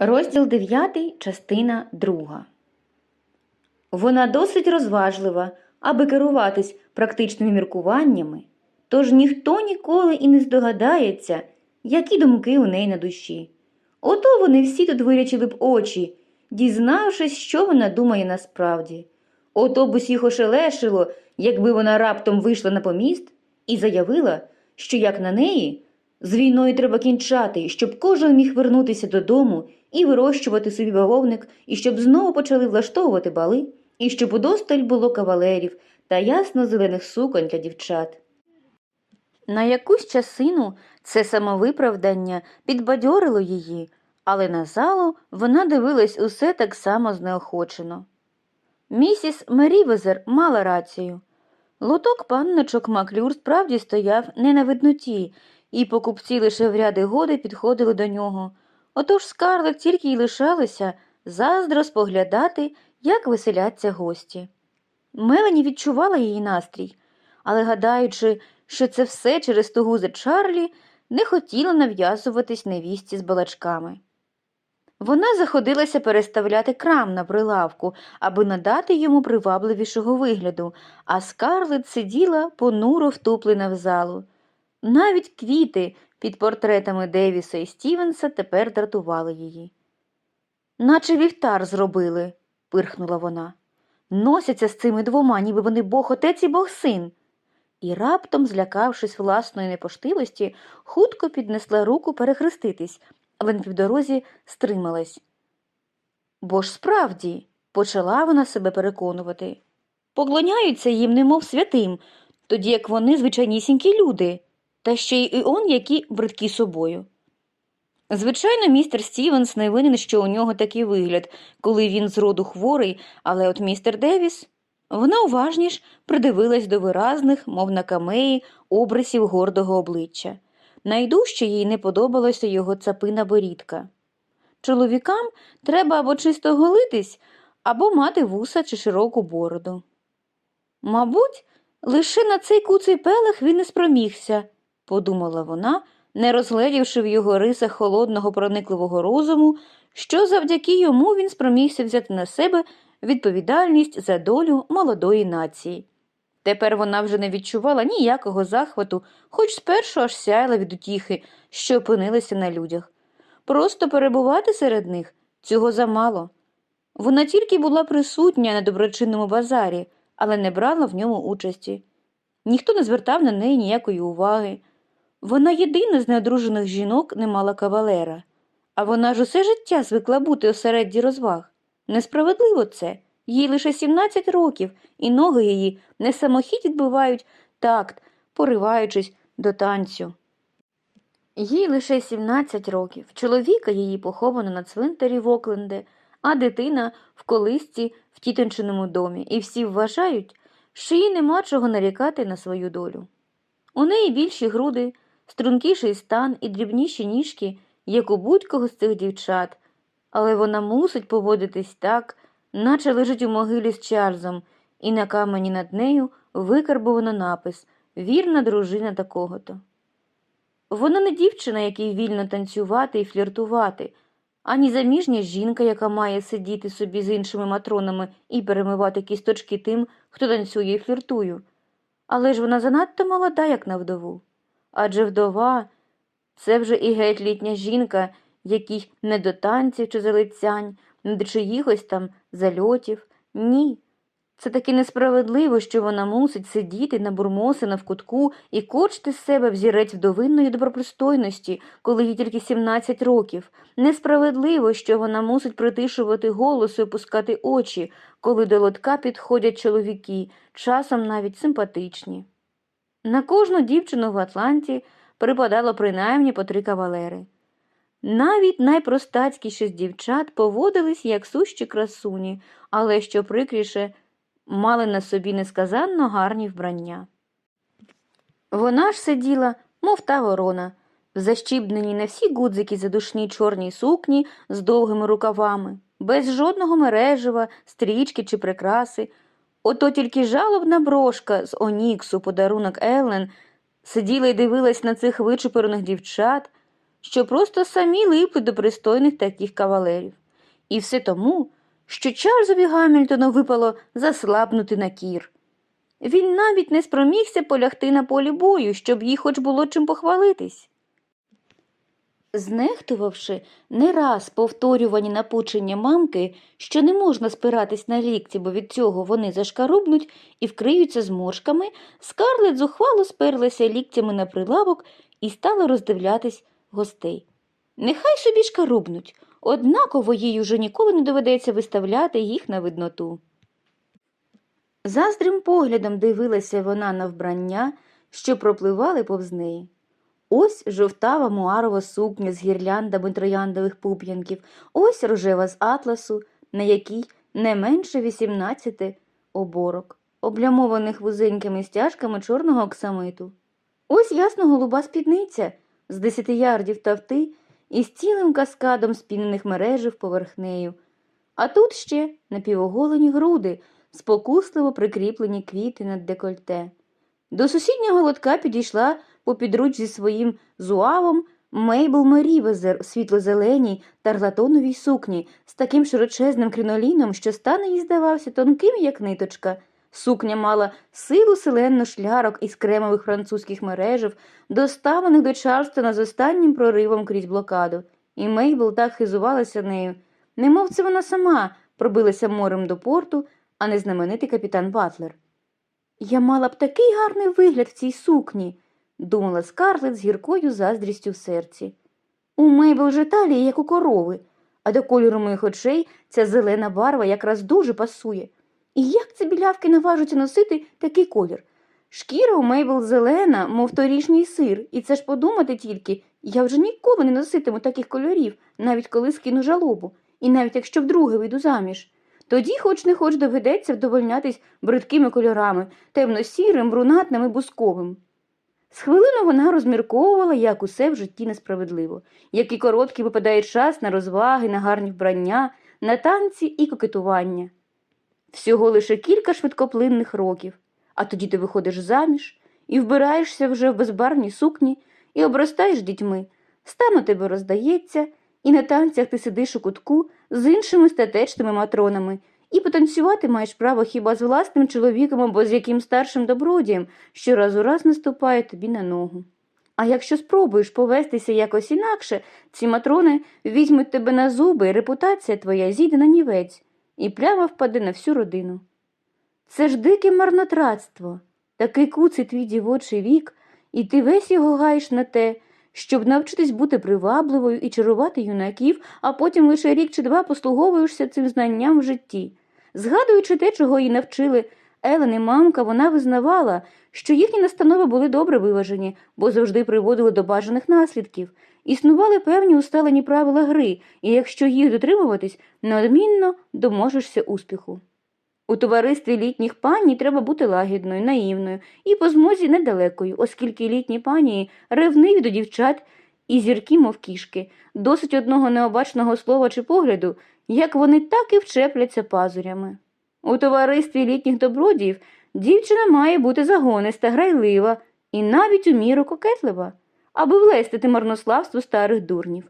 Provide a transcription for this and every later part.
Розділ 9, частина 2. Вона досить розважлива, аби керуватись практичними міркуваннями, тож ніхто ніколи і не здогадається, які думки у неї на душі. Ото вони всі тут вирячили б очі, дізнавшись, що вона думає насправді. Ото б усіх ошелешило, якби вона раптом вийшла на поміст і заявила, що як на неї, з війною треба кінчати, щоб кожен міг вернутися додому і вирощувати собі бавовник, і щоб знову почали влаштовувати бали, і щоб удосталь було кавалерів та ясно зелених суконь для дівчат. На якусь часину це самовиправдання підбадьорило її, але на залу вона дивилась усе так само знеохочено. Місіс Мерівезер мала рацію. Лоток панночок Маклюр справді стояв не на видноті, і покупці лише в ряди годи підходили до нього. Отож скарлет тільки й лишалося заздро споглядати, як веселяться гості. Мелані відчувала її настрій, але, гадаючи, що це все через тугу за Чарлі, не хотіла нав'язуватись невісті з балачками. Вона заходилася переставляти крам на прилавку, аби надати йому привабливішого вигляду, а скарлет сиділа понуро втуплена в залу. Навіть квіти під портретами Девіса і Стівенса тепер дратували її. Наче вівтар зробили, пирхнула вона. Носяться з цими двома, ніби вони бог отець і бог син. І раптом, злякавшись власної непоштивості, хутко піднесла руку перехреститись, але на півдорозі стрималась. Бо ж справді, почала вона себе переконувати. Поклоняються їм, немов святим, тоді як вони звичайнісінькі люди, та ще й он які бридкі собою. Звичайно, містер Стівенс не винен, що у нього такий вигляд, коли він з роду хворий, але от містер Девіс. Вона уважніш придивилась до виразних, мов на камеї, обрисів гордого обличчя. Найдужче їй не подобалася його цапина борідка. Чоловікам треба або чисто голитись, або мати вуса чи широку бороду. Мабуть, лише на цей куций пелех він не спромігся, подумала вона, не розгледівши в його рисах холодного проникливого розуму, що завдяки йому він спромігся взяти на себе відповідальність за долю молодої нації. Тепер вона вже не відчувала ніякого захвату, хоч спершу аж сяяла від утіхи, що опинилися на людях. Просто перебувати серед них цього замало. Вона тільки була присутня на доброчинному базарі, але не брала в ньому участі. Ніхто не звертав на неї ніякої уваги. Вона єдина з неодружених жінок не мала кавалера, а вона ж усе життя звикла бути осередді розваг. Несправедливо це. Їй лише 17 років, і ноги її не самохідь відбивають такт, пориваючись до танцю. Їй лише 17 років. Чоловіка її поховано на цвинтарі в Окленде, а дитина в колисці в тітончиному домі, і всі вважають, що їй нема чого нарікати на свою долю. У неї більші груди, стрункіший стан і дрібніші ніжки, як у будь-кого з цих дівчат, але вона мусить поводитись так, наче лежить у могилі з Чарльзом, і на камені над нею викарбовано напис Вірна дружина такого-то. Вона не дівчина, якій вільно танцювати і фліртувати, ані заміжня жінка, яка має сидіти собі з іншими матронами і перемивати кісточки тим, хто танцює і фліртує. Але ж вона занадто молода, як на вдову. Адже вдова це вже і геть літня жінка, якій не до танців чи залицянь, не до чиїхось там зальотів. Ні. Це таки несправедливо, що вона мусить сидіти на бурмосина в кутку і кочти з себе взірець вдовинної добропристойності, коли їй тільки 17 років. Несправедливо, що вона мусить притишувати голос і опускати очі, коли до лотка підходять чоловіки, часом навіть симпатичні. На кожну дівчину в Атланті припадало принаймні по три кавалери. Навіть найпростацькіші з дівчат поводились як сущі красуні, але що прикріше, мали на собі несказанно гарні вбрання. Вона ж сиділа, мов та ворона, в защібненій на всі гудзики задушній чорній сукні з довгими рукавами, без жодного мережева, стрічки чи прикраси. Ото тільки жалобна брошка з Оніксу, подарунок Еллен, сиділа і дивилась на цих вичепорених дівчат, що просто самі липли до пристойних таких кавалерів. І все тому, що Чарльзові Гамільтону випало заслабнути на кір. Він навіть не спромігся полягти на полі бою, щоб їй хоч було чим похвалитись. Знехтувавши не раз повторювані напучення мамки, що не можна спиратись на лікті, бо від цього вони зашкарубнуть і вкриються зморшками, скарлет зухвало сперлася ліктями на прилавок і стала роздивлятись гостей. Нехай собі шкарубнуть, однаково їй уже ніколи не доведеться виставляти їх на видноту. Заздрим поглядом дивилася вона на вбрання, що пропливали повз неї. Ось жовтава муарова сукня з гірляндами трояндових пуп'янків, ось рожева з атласу, на якій не менше вісімнадцяти оборок, облямованих вузенькими стяжками чорного оксамиту. Ось ясно голуба спідниця з десяти ярдів тавти і з цілим каскадом спінених мережів поверх нею. А тут ще напівоголені груди, спокусливо прикріплені квіти над декольте. До сусіднього лотка підійшла попідруч зі своїм зуавом Мейбл Мерівезер у світло-зеленій тарлатоновій сукні з таким широчезним криноліном, що стан їй здавався тонким, як ниточка. Сукня мала силу-силенну шлярок із кремових французьких мережів, доставлених до Чарльстона з останнім проривом крізь блокаду, і Мейбл так хизувалася нею, немов це вона сама пробилася морем до порту, а не знаменитий капітан Батлер. Я мала б такий гарний вигляд в цій сукні, думала Скарлет з гіркою заздрістю в серці. У Мейбл же талія, як у корови, а до кольору моїх очей ця зелена барва якраз дуже пасує. І як ці білявки наважуться носити такий колір? Шкіра у Мейбл зелена, мов торішній сир, і це ж подумати тільки, я вже ніколи не носитиму таких кольорів, навіть коли скину жалобу, і навіть якщо вдруге вийду заміж. Тоді, хоч не хоч доведеться вдовольнятись бридкими кольорами, темно-сірим, брунатним і бусковим. З хвилину вона розмірковувала, як усе в житті несправедливо, який короткий випадає час на розваги, на гарні вбрання, на танці і кокетування. Всього лише кілька швидкоплинних років, а тоді ти виходиш заміж і вбираєшся вже в безбарвні сукні і обростаєш дітьми. Стан у тебе роздається, і на танцях ти сидиш у кутку з іншими статечними матронами, і потанцювати маєш право хіба з власним чоловіком або з яким старшим добродієм, що раз у раз наступає тобі на ногу. А якщо спробуєш повестися якось інакше, ці матрони візьмуть тебе на зуби, і репутація твоя зійде на нівець, і пляма впаде на всю родину. Це ж дике марнотратство, такий куций твій дівочий вік, і ти весь його гаєш на те, щоб навчитись бути привабливою і чарувати юнаків, а потім лише рік чи два послуговуєшся цим знанням в житті. Згадуючи те, чого її навчили Елен і мамка, вона визнавала, що їхні настанови були добре виважені, бо завжди приводили до бажаних наслідків. Існували певні усталені правила гри, і якщо їх дотримуватись, неодмінно доможешся успіху. У товаристві літніх пані треба бути лагідною, наївною і по змозі недалекою, оскільки літні пані ревниві до дівчат і зіркі, мов кішки, досить одного необачного слова чи погляду, як вони так і вчепляться пазурями. У товаристві літніх добродіїв дівчина має бути загониста, грайлива і навіть у міру кокетлива, аби влестити марнославство старих дурнів.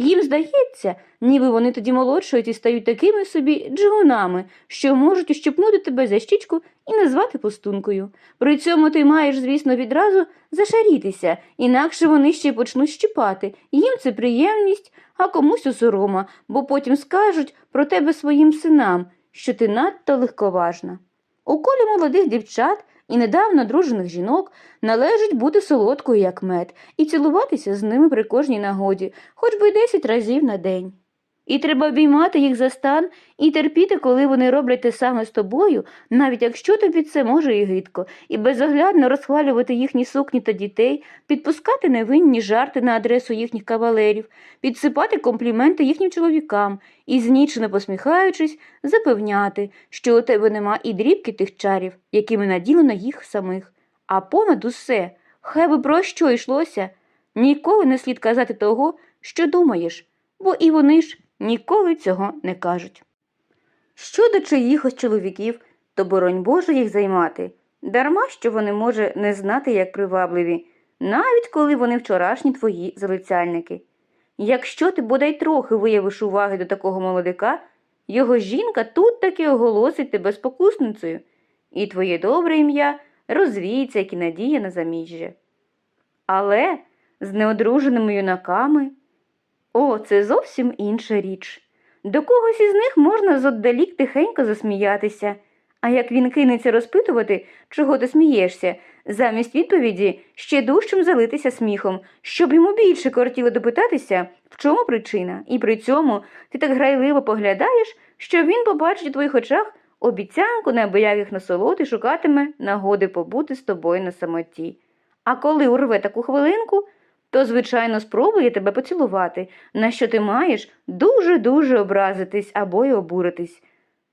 Їм здається, ніби вони тоді молодшують і стають такими собі джигунами, що можуть ущипнути тебе за щічку і назвати пустункою. При цьому ти маєш, звісно, відразу зашарітися, інакше вони ще й почнуть щипати. Їм це приємність, а комусь осорома, бо потім скажуть про тебе своїм синам, що ти надто легковажна. У колі молодих дівчат і недавно дружених жінок належить бути солодкою, як мед, і цілуватися з ними при кожній нагоді, хоч би й десять разів на день. І треба обіймати їх за стан і терпіти, коли вони роблять те саме з тобою, навіть якщо тобі це може і гидко, і безоглядно розхвалювати їхні сукні та дітей, підпускати невинні жарти на адресу їхніх кавалерів, підсипати компліменти їхнім чоловікам і, знічено посміхаючись, запевняти, що у тебе нема і дрібки тих чарів, якими наділено їх самих. А понад усе, хай би про що йшлося, ніколи не слід казати того, що думаєш, бо і вони ж ніколи цього не кажуть. Щодо чиїхось чоловіків, то боронь Боже їх займати, дарма що вони, може, не знати, як привабливі, навіть коли вони вчорашні твої залицяльники. якщо ти бодай трохи виявиш уваги до такого молодика, його жінка тут таки оголосить тебе спокусницею, і твоє добре ім'я розвіється, як і надія на заміжжя. Але з неодруженими юнаками о, це зовсім інша річ. До когось із них можна зодалік тихенько засміятися, а як він кинеться розпитувати, чого ти смієшся, замість відповіді ще дужчим залитися сміхом, щоб йому більше кортіло допитатися, в чому причина, і при цьому ти так грайливо поглядаєш, що він побачить у твоїх очах обіцянку неабияких насолод і шукатиме нагоди побути з тобою на самоті. А коли урве таку хвилинку, то, звичайно, спробує тебе поцілувати, на що ти маєш дуже-дуже образитись або й обуритись.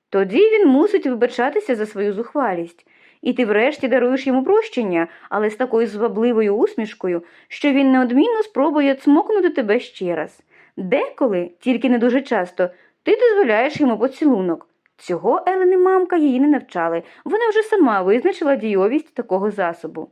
Тоді він мусить вибачатися за свою зухвалість, і ти врешті даруєш йому прощення, але з такою звабливою усмішкою, що він неодмінно спробує цмокнути тебе ще раз. Деколи, тільки не дуже часто, ти дозволяєш йому поцілунок. Цього Елени мамка її не навчали, вона вже сама визначила дійовість такого засобу.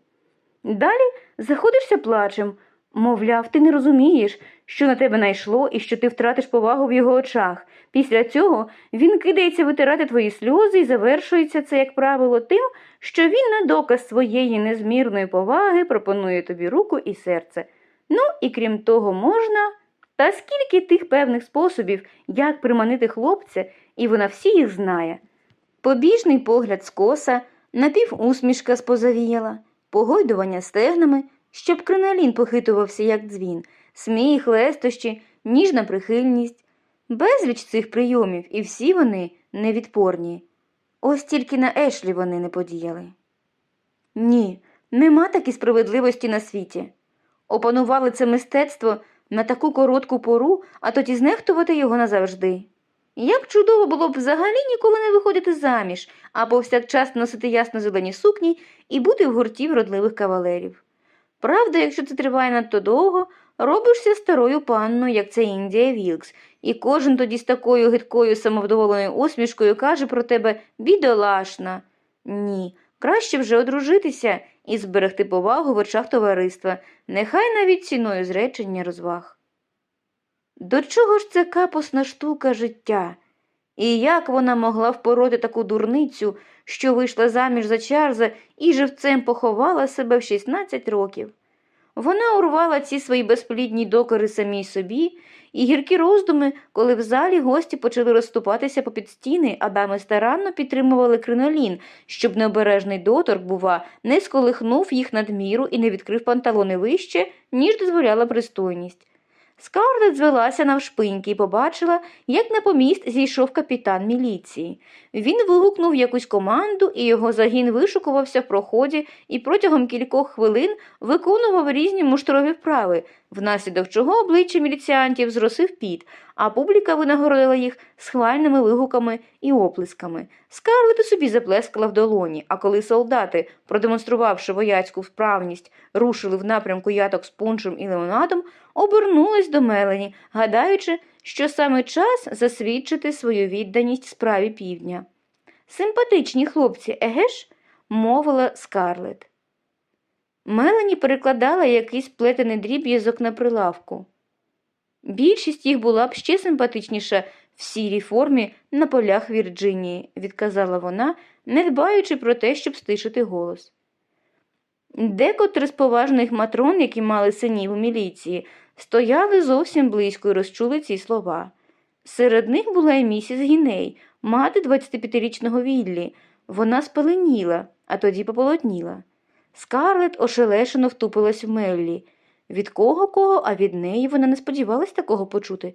Далі заходишся плачем, мовляв, ти не розумієш, що на тебе найшло і що ти втратиш повагу в його очах. Після цього він кидається витирати твої сльози і завершується це, як правило, тим, що він на доказ своєї незмірної поваги пропонує тобі руку і серце. Ну і крім того, можна. Та скільки тих певних способів, як приманити хлопця, і вона всі їх знає. Побіжний погляд скоса, напівусмішка спозавіяла, погойдування стегнами, щоб кринолін похитувався, як дзвін, сміх, лестощі, ніжна прихильність. Безліч цих прийомів, і всі вони невідпорні. Ось тільки на Ешлі вони не подіяли. Ні, нема такі справедливості на світі. Опанували це мистецтво на таку коротку пору, а тоді знехтувати його назавжди. Як чудово було б взагалі ніколи не виходити заміж, а повсякчас носити ясно-зелені сукні і бути в гурті вродливих кавалерів. Правда, якщо це триває надто довго, робишся старою панною, як це Індія Вілкс, і кожен тоді з такою гидкою самовдоволеною усмішкою каже про тебе бідолашна. Ні, краще вже одружитися і зберегти повагу в очах товариства, нехай навіть ціною зречення розваг. До чого ж це капосна штука життя? І як вона могла впороти таку дурницю, що вийшла заміж за Чарльза і живцем поховала себе в 16 років? Вона урвала ці свої безплідні докори самій собі, і гіркі роздуми, коли в залі гості почали розступатися попід стіни, а дами старанно підтримували кринолін, щоб необережний доторк, бува, не сколихнув їх надміру і не відкрив панталони вище, ніж дозволяла пристойність. Скарлет звелася навшпиньки і побачила, як на поміст зійшов капітан міліції. Він вигукнув якусь команду, і його загін вишукувався в проході і протягом кількох хвилин виконував різні муштрові вправи, внаслідок чого обличчя міліціантів зросив піт, а публіка винагородила їх схвальними вигуками і оплесками. Скарлет у собі заплескала в долоні, а коли солдати, продемонструвавши вояцьку вправність, рушили в напрямку яток з пуншем і лимонадом, обернулась до Мелені, гадаючи, що саме час засвідчити свою відданість справі півдня. Симпатичні хлопці, еге ж? мовила Скарлет. Мелані перекладала якийсь плетений дріб'язок на прилавку. Більшість їх була б ще симпатичніша в сірій формі на полях Вірджинії, відказала вона, не дбаючи про те, щоб стишити голос. Декотри з поважних матрон, які мали синів у міліції, стояли зовсім близько і розчули ці слова. Серед них була і місіс Гіней, мати 25-річного Віллі. Вона спаленіла, а тоді пополотніла. Скарлет ошелешено втупилась в Меллі. Від кого кого, а від неї вона не сподівалась такого почути.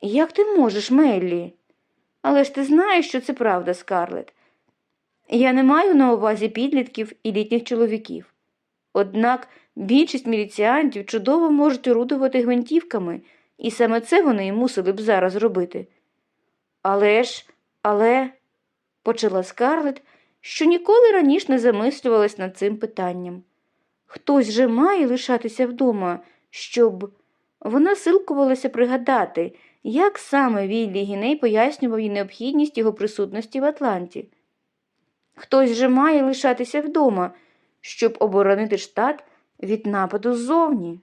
Як ти можеш, Меллі? Але ж ти знаєш, що це правда, Скарлет. Я не маю на увазі підлітків і літніх чоловіків. Однак більшість міліціантів чудово можуть орудувати гвинтівками, і саме це вони і мусили б зараз робити. Але ж, але, почала Скарлет, що ніколи раніше не замислювалась над цим питанням. Хтось же має лишатися вдома, щоб. Вона силкувалася пригадати, як саме Віллі Гіней пояснював їй необхідність його присутності в Атланті. Хтось же має лишатися вдома, щоб оборонити штат від нападу ззовні.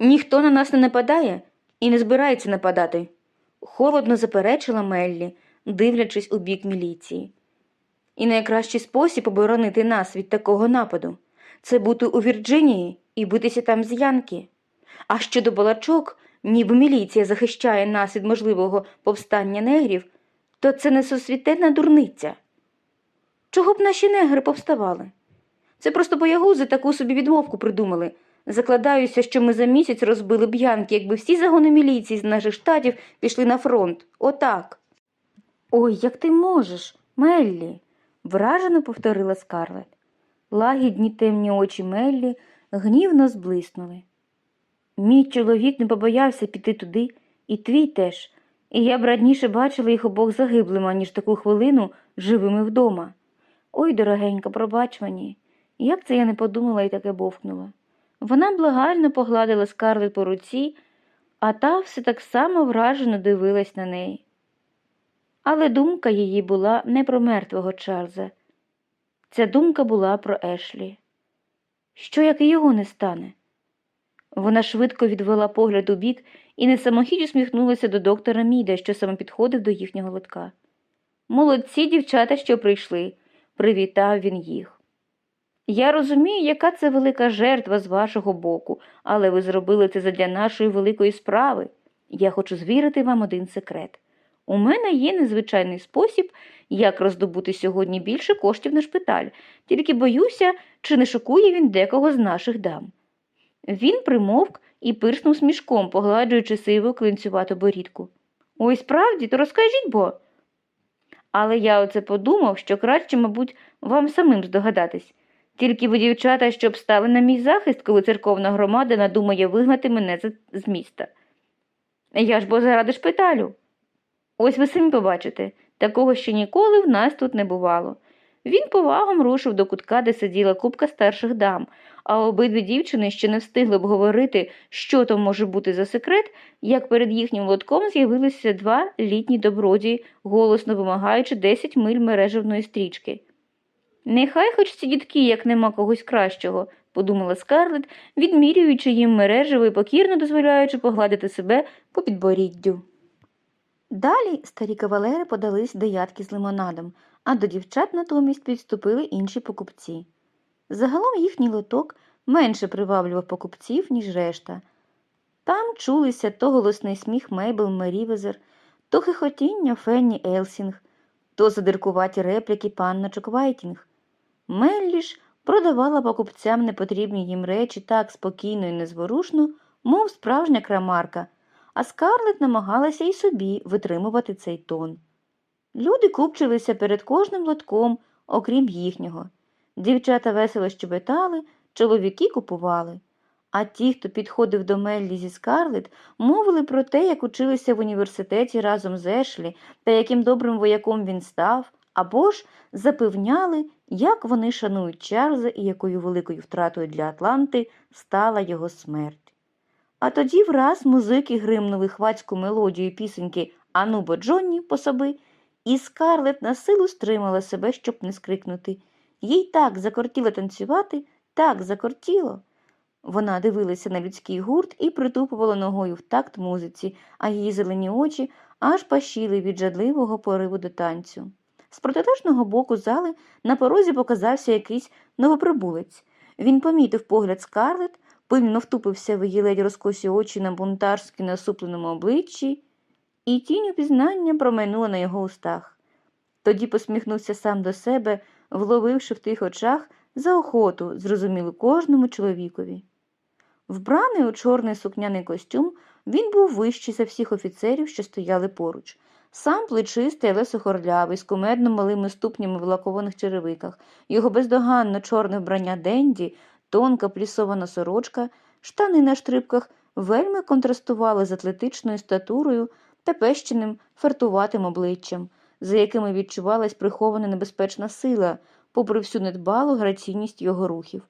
Ніхто на нас не нападає і не збирається нападати, холодно заперечила Меллі, дивлячись у бік міліції. І найкращий спосіб оборонити нас від такого нападу це бути у Вірджинії і битися там з Янки. А щодо балачок, ніби міліція захищає нас від можливого повстання негрів, то це несосвітенна дурниця. Чого б наші негри повставали? Це просто боягузи таку собі відмовку придумали. Закладаюся, що ми за місяць розбили б Янки, якби всі загони міліції з наших штатів пішли на фронт. Отак. Ой, як ти можеш, Меллі, вражено повторила Скарлет. Лагідні темні очі Меллі гнівно зблиснули. Мій чоловік не побоявся піти туди, і твій теж, і я б радніше бачила їх обох загиблими, ніж таку хвилину живими вдома. Ой, дорогенька, пробач мені, як це я не подумала і таке бовкнула. Вона благально погладила скарлет по руці, а та все так само вражено дивилась на неї. Але думка її була не про мертвого Чарльза. Ця думка була про Ешлі. Що, як і його не стане? Вона швидко відвела погляд у бік і не самохідь усміхнулася до доктора Міда, що саме підходив до їхнього лотка. Молодці дівчата, що прийшли, привітав він їх. Я розумію, яка це велика жертва з вашого боку, але ви зробили це задля нашої великої справи. Я хочу звірити вам один секрет. У мене є незвичайний спосіб, як роздобути сьогодні більше коштів на шпиталь, тільки боюся, чи не шокує він декого з наших дам. Він примовк і пирснув смішком, погладжуючи сиву клинцювату борідку. Ой, справді, то розкажіть бо. Але я оце подумав, що краще, мабуть, вам самим здогадатись. Тільки ви, дівчата, щоб стали на мій захист, коли церковна громада надумає вигнати мене з- міста. Я ж бо заради шпиталю. Ось ви самі побачите, такого ще ніколи в нас тут не бувало. Він повагом рушив до кутка, де сиділа купка старших дам, а обидві дівчини ще не встигли обговорити, що то може бути за секрет, як перед їхнім лотком з'явилися два літні добродії, голосно вимагаючи 10 миль мережевної стрічки. Нехай хоч ці дітки, як нема когось кращого, подумала Скарлет, відмірюючи їм мережево і покірно дозволяючи погладити себе по підборіддю. Далі старі кавалери подались до ятки з лимонадом, а до дівчат натомість підступили інші покупці. Загалом їхній лоток менше приваблював покупців, ніж решта. Там чулися то голосний сміх Мейбл Мерівезер, то хихотіння Фенні Елсінг, то задиркуваті репліки панночок Вайтінг. Меллі ж продавала покупцям непотрібні їм речі так спокійно і незворушно, мов справжня крамарка, а Скарлет намагалася і собі витримувати цей тон. Люди купчилися перед кожним лотком, окрім їхнього. Дівчата весело щебетали, чоловіки купували. А ті, хто підходив до Меллі зі Скарлет, мовили про те, як училися в університеті разом з Ешлі та яким добрим вояком він став, або ж запевняли, як вони шанують Чарльза і якою великою втратою для Атланти стала його смерть. А тоді враз музики гримнули хвацьку мелодію пісеньки Ану бо Джонні по соби, і Скарлет на силу стримала себе, щоб не скрикнути. Їй так закортіло танцювати, так закортіло. Вона дивилася на людський гурт і притупувала ногою в такт музиці, а її зелені очі аж пашіли від жадливого пориву до танцю. З протилежного боку зали на порозі показався якийсь новоприбулець. Він помітив погляд Скарлет, пильно втупився в її ледь розкосі очі на бунтарськи насупленому обличчі, і тінь упізнання промайнула на його устах. Тоді посміхнувся сам до себе, вловивши в тих очах заохоту, зрозумілу кожному чоловікові. Вбраний у чорний сукняний костюм, він був вищий за всіх офіцерів, що стояли поруч. Сам плечистий, але сухорлявий, з кумедно малими ступнями в лакованих черевиках, його бездоганно чорне вбрання денді, тонка плісована сорочка, штани на штрибках вельми контрастували з атлетичною статурою та пещеним фартуватим обличчям, за якими відчувалась прихована небезпечна сила, попри всю недбалу граційність його рухів.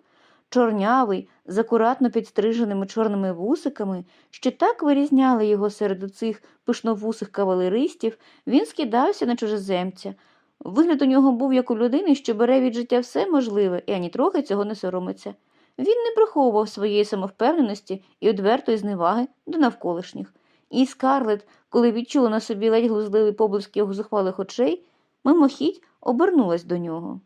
Чорнявий, з акуратно підстриженими чорними вусиками, що так вирізняли його серед цих пишновусих кавалеристів, він скидався на чужеземця. Вигляд у нього був як у людини, що бере від життя все можливе і ані трохи цього не соромиться. Він не приховував своєї самовпевненості і одвертої зневаги до навколишніх. І Скарлет, коли відчула на собі ледь глузливий поблиск його зухвалих очей, мимохідь обернулась до нього.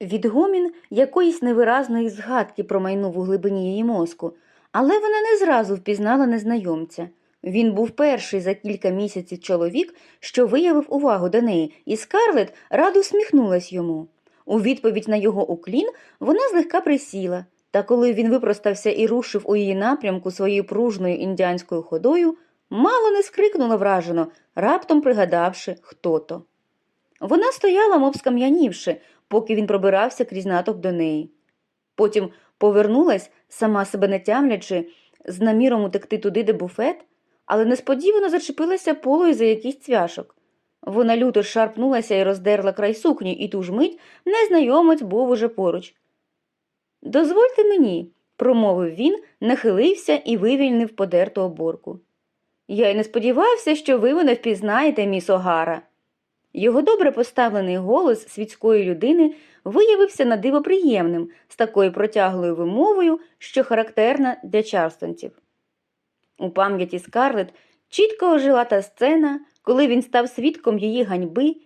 Відгомін якоїсь невиразної згадки промайнув у глибині її мозку, але вона не зразу впізнала незнайомця. Він був перший за кілька місяців чоловік, що виявив увагу до неї, і Скарлет радо всміхнулась йому. У відповідь на його уклін вона злегка присіла, та коли він випростався і рушив у її напрямку своєю пружною індіанською ходою, мало не скрикнула вражено, раптом пригадавши, хто то. Вона стояла, мов скам'янівши, поки він пробирався крізь натовп до неї. Потім повернулась, сама себе не тямлячи, з наміром утекти туди, де буфет, але несподівано зачепилася полою за якийсь цвяшок. Вона люто шарпнулася і роздерла край сукні, і ту ж мить незнайомець був уже поруч. Дозвольте мені, промовив він, нахилився і вивільнив подерту оборку. Я й не сподівався, що ви мене впізнаєте, міс Огара. Його добре поставлений голос світської людини виявився на диво приємним, з такою протяглою вимовою, що характерна для чарстонців. У пам'яті Скарлет чітко ожила та сцена, коли він став свідком її ганьби,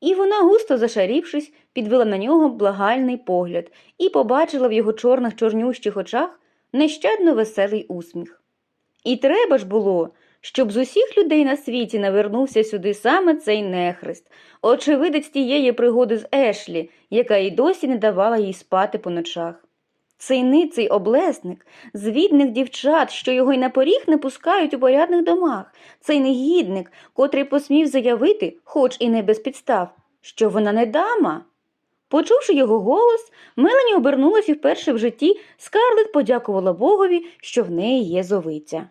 і вона, густо зашарівшись, підвела на нього благальний погляд і побачила в його чорних чорнющих очах нещадно веселий усміх. І треба ж було, щоб з усіх людей на світі навернувся сюди саме цей нехрест, очевидець тієї пригоди з Ешлі, яка й досі не давала їй спати по ночах. Цей ниций облесник, звідних дівчат, що його й на поріг не пускають у порядних домах, цей негідник, котрий посмів заявити, хоч і не без підстав, що вона не дама. Почувши його голос, Мелані обернулась і вперше в житті Скарлет подякувала Богові, що в неї є зовиця.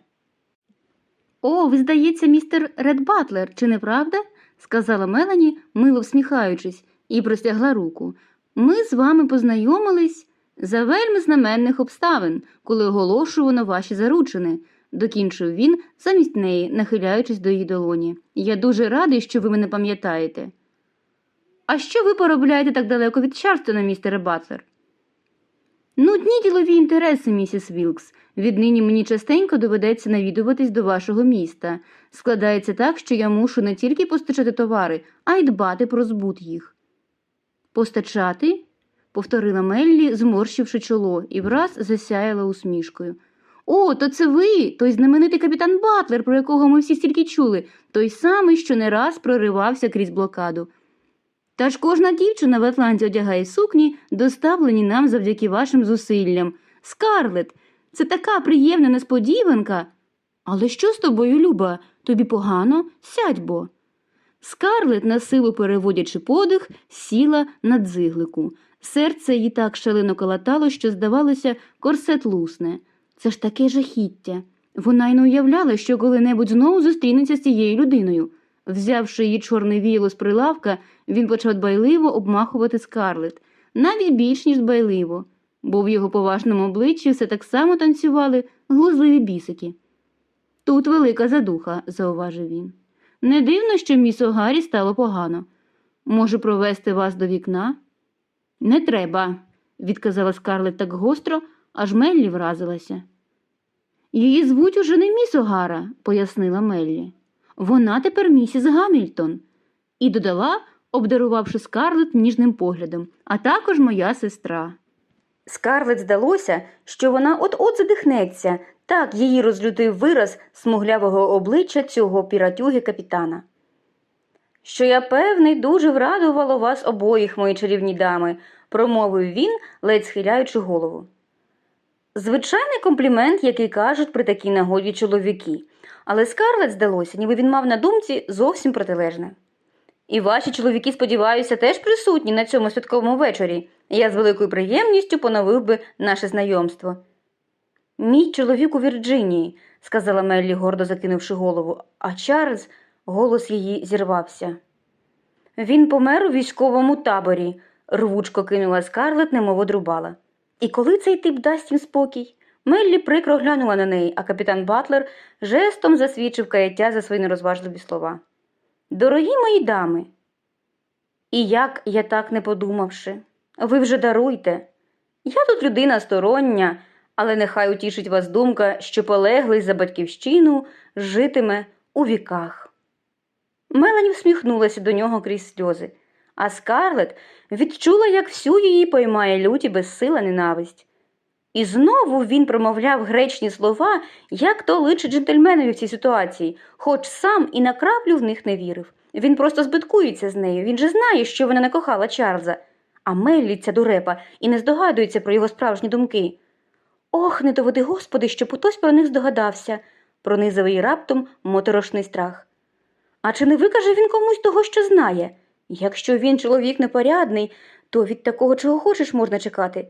О, ви, здається, містер Рет Батлер, чи не правда? сказала Мелані, мило всміхаючись, і простягла руку. Ми з вами познайомились за вельми знаменних обставин, коли оголошувано ваші заручини, докінчив він замість неї, нахиляючись до її долоні. Я дуже радий, що ви мене пам'ятаєте. А що ви поробляєте так далеко від Чарстона, містере Батлер? Нудні ділові інтереси, місіс Вілкс. Віднині мені частенько доведеться навідуватись до вашого міста. Складається так, що я мушу не тільки постачати товари, а й дбати про збут їх. Постачати? Повторила Меллі, зморщивши чоло, і враз засяяла усмішкою. О, то це ви, той знаменитий капітан Батлер, про якого ми всі стільки чули, той самий, що не раз проривався крізь блокаду. Та ж кожна дівчина в Атланті одягає сукні, доставлені нам завдяки вашим зусиллям. Скарлет, це така приємна несподіванка. Але що з тобою, Люба? Тобі погано? Сядь бо. Скарлет, на силу переводячи подих, сіла на дзиглику. Серце їй так шалено калатало, що, здавалося, корсет лусне. Це ж таке жахіття. Вона й не уявляла, що коли-небудь знову зустрінеться з цією людиною. Взявши її чорне віяло з прилавка, він почав дбайливо обмахувати скарлет, навіть більш ніж дбайливо, бо в його поважному обличчі все так само танцювали глузливі бісики. Тут велика задуха, зауважив він. Не дивно, що міс Огарі стало погано. Можу провести вас до вікна? Не треба, відказала скарлет так гостро, аж Меллі вразилася. Її звуть уже не міс Огара, пояснила Меллі. Вона тепер місіс Гамільтон, і додала, обдарувавши скарлет ніжним поглядом, а також моя сестра. Скарлет здалося, що вона от-от задихнеться, так її розлютив вираз смуглявого обличчя цього піратюги капітана. Що я певний, дуже врадувало вас обоїх, мої чарівні дами, промовив він, ледь схиляючи голову. Звичайний комплімент, який кажуть при такій нагоді чоловіки, але Скарлет здалося, ніби він мав на думці зовсім протилежне. І ваші чоловіки, сподіваюся, теж присутні на цьому святковому вечорі. Я з великою приємністю поновив би наше знайомство. Мій чоловік у Вірджинії, сказала Меллі, гордо закинувши голову, а Чарльз голос її зірвався. Він помер у військовому таборі, рвучко кинула скарлет, немов одрубала. І коли цей тип дасть їм спокій? Меллі прикро глянула на неї, а капітан Батлер жестом засвідчив каяття за свої нерозважливі слова. Дорогі мої дами, і як я так не подумавши, ви вже даруйте. Я тут людина стороння, але нехай утішить вас думка, що полеглий за батьківщину житиме у віках. Мелані всміхнулася до нього крізь сльози, а Скарлет відчула, як всю її поймає люті безсила ненависть. І знову він промовляв гречні слова, як то личить джентльменові в цій ситуації, хоч сам і на краплю в них не вірив. Він просто збиткується з нею, він же знає, що вона не кохала Чарльза, а Меллі ця дурепа і не здогадується про його справжні думки. Ох, не доведи Господи, щоб хтось про них здогадався, пронизав її раптом моторошний страх. А чи не викаже він комусь того, що знає? Якщо він чоловік непорядний, то від такого чого хочеш можна чекати.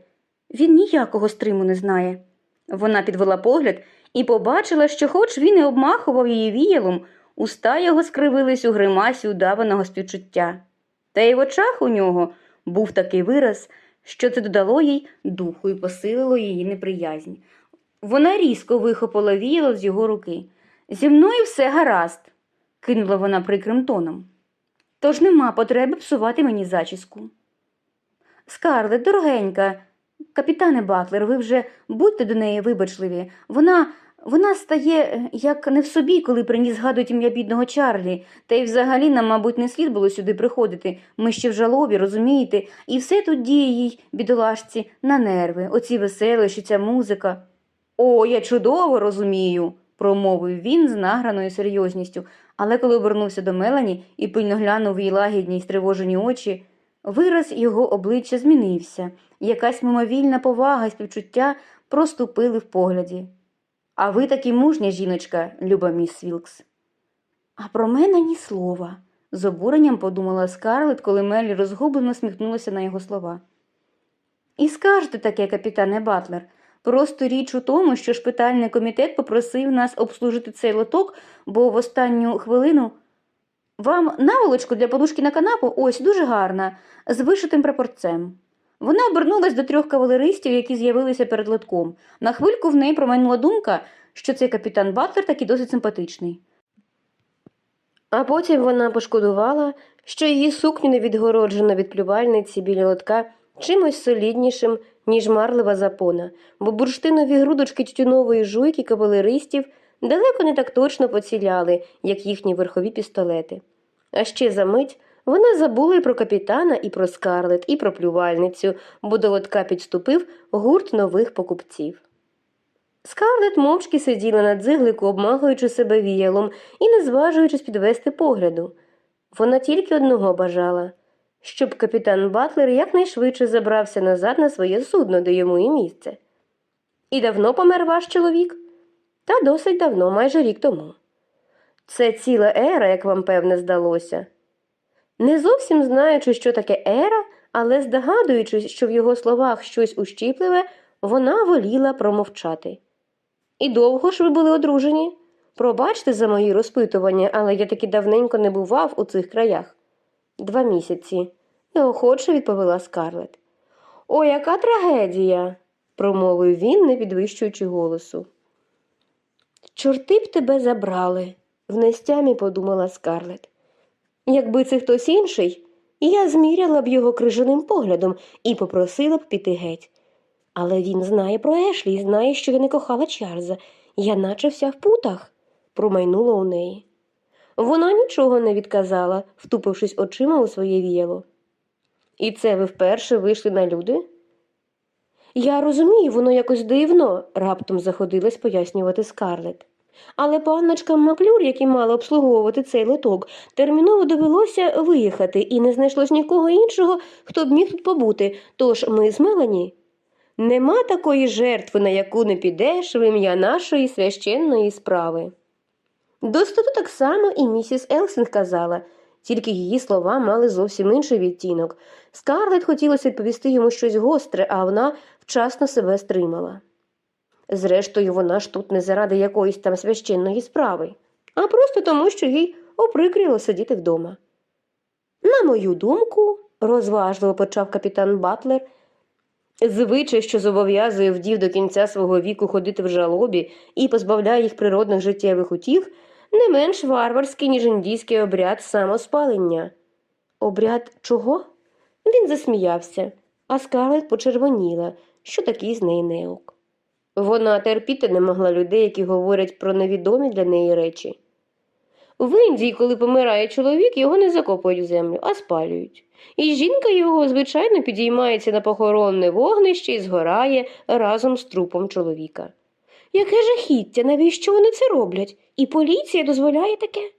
Він ніякого стриму не знає. Вона підвела погляд і побачила, що, хоч він і обмахував її віялом, уста його скривились у гримасі удаваного співчуття. Та й в очах у нього був такий вираз, що це додало їй духу і посилило її неприязнь. Вона різко вихопила віяло з його руки. Зі мною все гаразд, кинула вона прикрим тоном. Тож нема потреби псувати мені зачіску. Скарлет, дорогенька, капітане Батлер, ви вже будьте до неї вибачливі. Вона вона стає е, як не в собі, коли при ній згадують ім'я бідного Чарлі. Та й взагалі нам, мабуть, не слід було сюди приходити. Ми ще в жалобі, розумієте, і все тут діє їй, бідолашці, на нерви, оці веселощі, ця музика. О, я чудово розумію, промовив він з награною серйозністю, але коли обернувся до Мелані і пильно глянув її лагідні й стривожені очі, вираз його обличчя змінився, якась мимовільна повага і співчуття проступили в погляді. А ви таки мужня жіночка, люба міс Вілкс. А про мене ні слова, з обуренням подумала Скарлет, коли Мелі розгублено сміхнулася на його слова. І скажете таке, капітане Батлер. Просто річ у тому, що шпитальний комітет попросив нас обслужити цей лоток, бо в останню хвилину вам наволочку для подушки на канапу ось дуже гарна, з вишитим прапорцем. Вона обернулась до трьох кавалеристів, які з'явилися перед лотком. На хвильку в неї промайнула думка, що цей капітан Батлер такий досить симпатичний. А потім вона пошкодувала, що її сукню не відгороджено від плювальниці біля лотка чимось соліднішим, ніж марлива запона, бо бурштинові грудочки тютюнової жуйки кавалеристів далеко не так точно поціляли, як їхні верхові пістолети. А ще за мить вона забула і про капітана, і про скарлет, і про плювальницю, бо до лотка підступив гурт нових покупців. Скарлет мовчки сиділа на дзиглику, обмахуючи себе віялом і не зважуючись підвести погляду. Вона тільки одного бажала щоб капітан Батлер якнайшвидше забрався назад на своє судно, де йому і місце. І давно помер ваш чоловік? Та досить давно, майже рік тому. Це ціла ера, як вам певне здалося. Не зовсім знаючи, що таке ера, але здогадуючись, що в його словах щось ущіпливе, вона воліла промовчати. І довго ж ви були одружені? Пробачте за мої розпитування, але я таки давненько не бував у цих краях. Два місяці, неохоче відповіла Скарлет. О, яка трагедія, промовив він, не підвищуючи голосу. Чорти б тебе забрали, в нестямі подумала Скарлет. Якби це хтось інший, я зміряла б його крижаним поглядом і попросила б піти геть. Але він знає про Ешлі і знає, що я не кохала Чарльза. Я наче вся в путах, промайнуло у неї. Вона нічого не відказала, втупившись очима у своє віяло. І це ви вперше вийшли на люди? Я розумію, воно якось дивно, раптом заходилась пояснювати скарлет. Але панночкам Маклюр, які мали обслуговувати цей лоток, терміново довелося виїхати, і не знайшлось нікого іншого, хто б міг тут побути. Тож ми з. Нема такої жертви, на яку не підеш в ім'я нашої священної справи. Достоту так само і місіс Елсінг казала, тільки її слова мали зовсім інший відтінок. Скарлет хотілося відповісти йому щось гостре, а вона вчасно себе стримала. Зрештою, вона ж тут не заради якоїсь там священної справи, а просто тому, що їй оприкріло сидіти вдома. На мою думку, розважливо почав капітан Батлер, звичай, що зобов'язує вдів до кінця свого віку ходити в жалобі і позбавляє їх природних життєвих утіх, не менш варварський, ніж індійський обряд самоспалення. Обряд чого? Він засміявся, а скарлет почервоніла, що такий з неї неук. Вона терпіти не могла людей, які говорять про невідомі для неї речі. В Індії, коли помирає чоловік, його не закопують в землю, а спалюють. І жінка його, звичайно, підіймається на похоронне вогнище і згорає разом з трупом чоловіка. Яке жахіття, навіщо вони це роблять? І поліція дозволяє таке?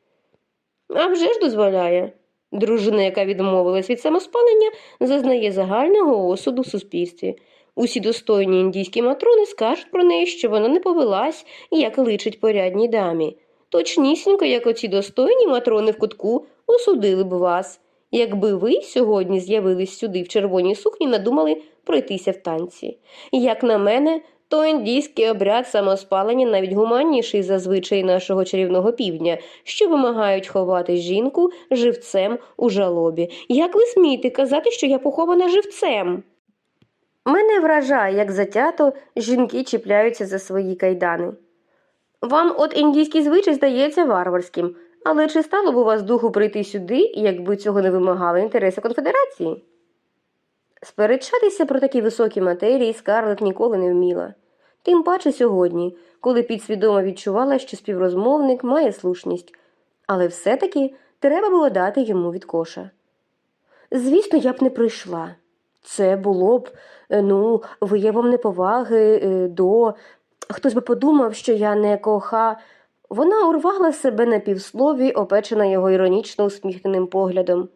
А вже ж дозволяє. Дружина, яка відмовилась від самоспалення, зазнає загального осуду в суспільстві. Усі достойні індійські матрони скажуть про неї, що вона не повелась, як личить порядній дамі. Точнісінько, як оці достойні матрони в кутку осудили б вас, якби ви сьогодні з'явились сюди в червоній сукні, надумали пройтися в танці. Як на мене, то індійський обряд самоспалення навіть гуманніший за звичаї нашого чарівного півдня, що вимагають ховати жінку живцем у жалобі. Як ви смієте казати, що я похована живцем? Мене вражає, як затято жінки чіпляються за свої кайдани. Вам от індійський звичай здається варварським, але чи стало б у вас духу прийти сюди, якби цього не вимагали інтереси конфедерації? Сперечатися про такі високі матерії Скарлет ніколи не вміла. Тим паче сьогодні, коли підсвідомо відчувала, що співрозмовник має слушність, але все-таки треба було дати йому від коша. Звісно, я б не прийшла. Це було б, е, ну, виявом неповаги е, до. Хтось би подумав, що я не коха. Вона урвала себе на півслові, опечена його іронічно усміхненим поглядом.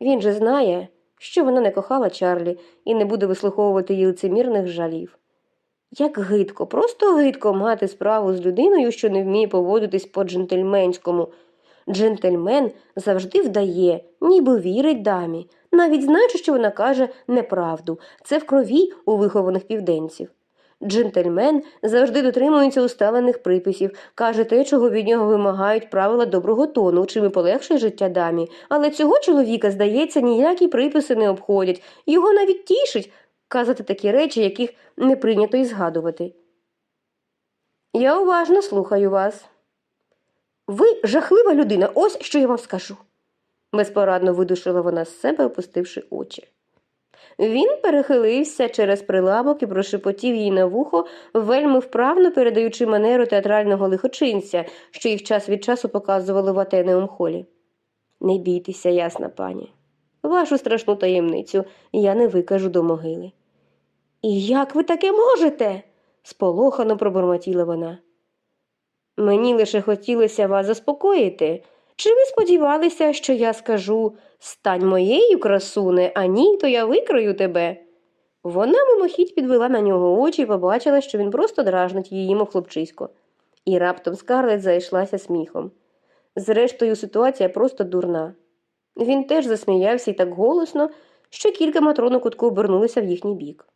Він же знає, що вона не кохала Чарлі і не буде вислуховувати її лицемірних жалів. Як гидко, просто гидко мати справу з людиною, що не вміє поводитись по-джентльменському. Джентльмен завжди вдає, ніби вірить дамі, навіть знаючи, що вона каже неправду. Це в крові у вихованих південців. Джентльмен завжди дотримується усталених приписів, каже те, чого від нього вимагають правила доброго тону, чим і полегшує життя дамі. Але цього чоловіка, здається, ніякі приписи не обходять. Його навіть тішить казати такі речі, яких не прийнято і згадувати. Я уважно слухаю вас. Ви жахлива людина, ось що я вам скажу. безпорадно видушила вона з себе, опустивши очі. Він перехилився через прилавок і прошепотів їй на вухо, вельми вправно передаючи манеру театрального лихочинця, що їх час від часу показували в Атенеум холі. Не бійтеся, ясна пані. Вашу страшну таємницю я не викажу до могили. І як ви таке можете? сполохано пробормотіла вона. Мені лише хотілося вас заспокоїти. Чи ви сподівалися, що я скажу стань моєю, красуне, а ні, то я викрою тебе? Вона мимохідь підвела на нього очі і побачила, що він просто дражнить її, мов хлопчисько. І раптом скарлет зайшлася сміхом. Зрештою, ситуація просто дурна. Він теж засміявся і так голосно, що кілька матрон кутку обернулися в їхній бік.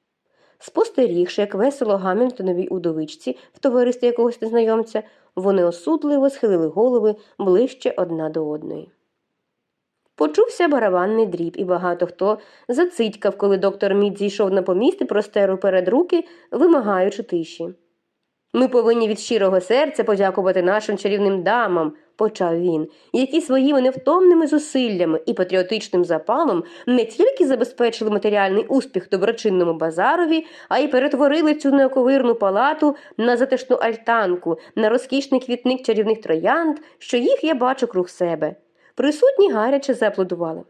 Спостерігши, як весело Гамільтоновій удовичці в товаристві якогось незнайомця, вони осудливо схилили голови ближче одна до одної. Почувся барабанний дріб, і багато хто зацитькав, коли доктор Мід зійшов на поміст і простер уперед руки, вимагаючи тиші. Ми повинні від щирого серця подякувати нашим чарівним дамам, почав він, які своїми невтомними зусиллями і патріотичним запалом не тільки забезпечили матеріальний успіх доброчинному базарові, а й перетворили цю неоковирну палату на затишну альтанку, на розкішний квітник чарівних троянд, що їх я бачу круг себе. Присутні гаряче зааплодували.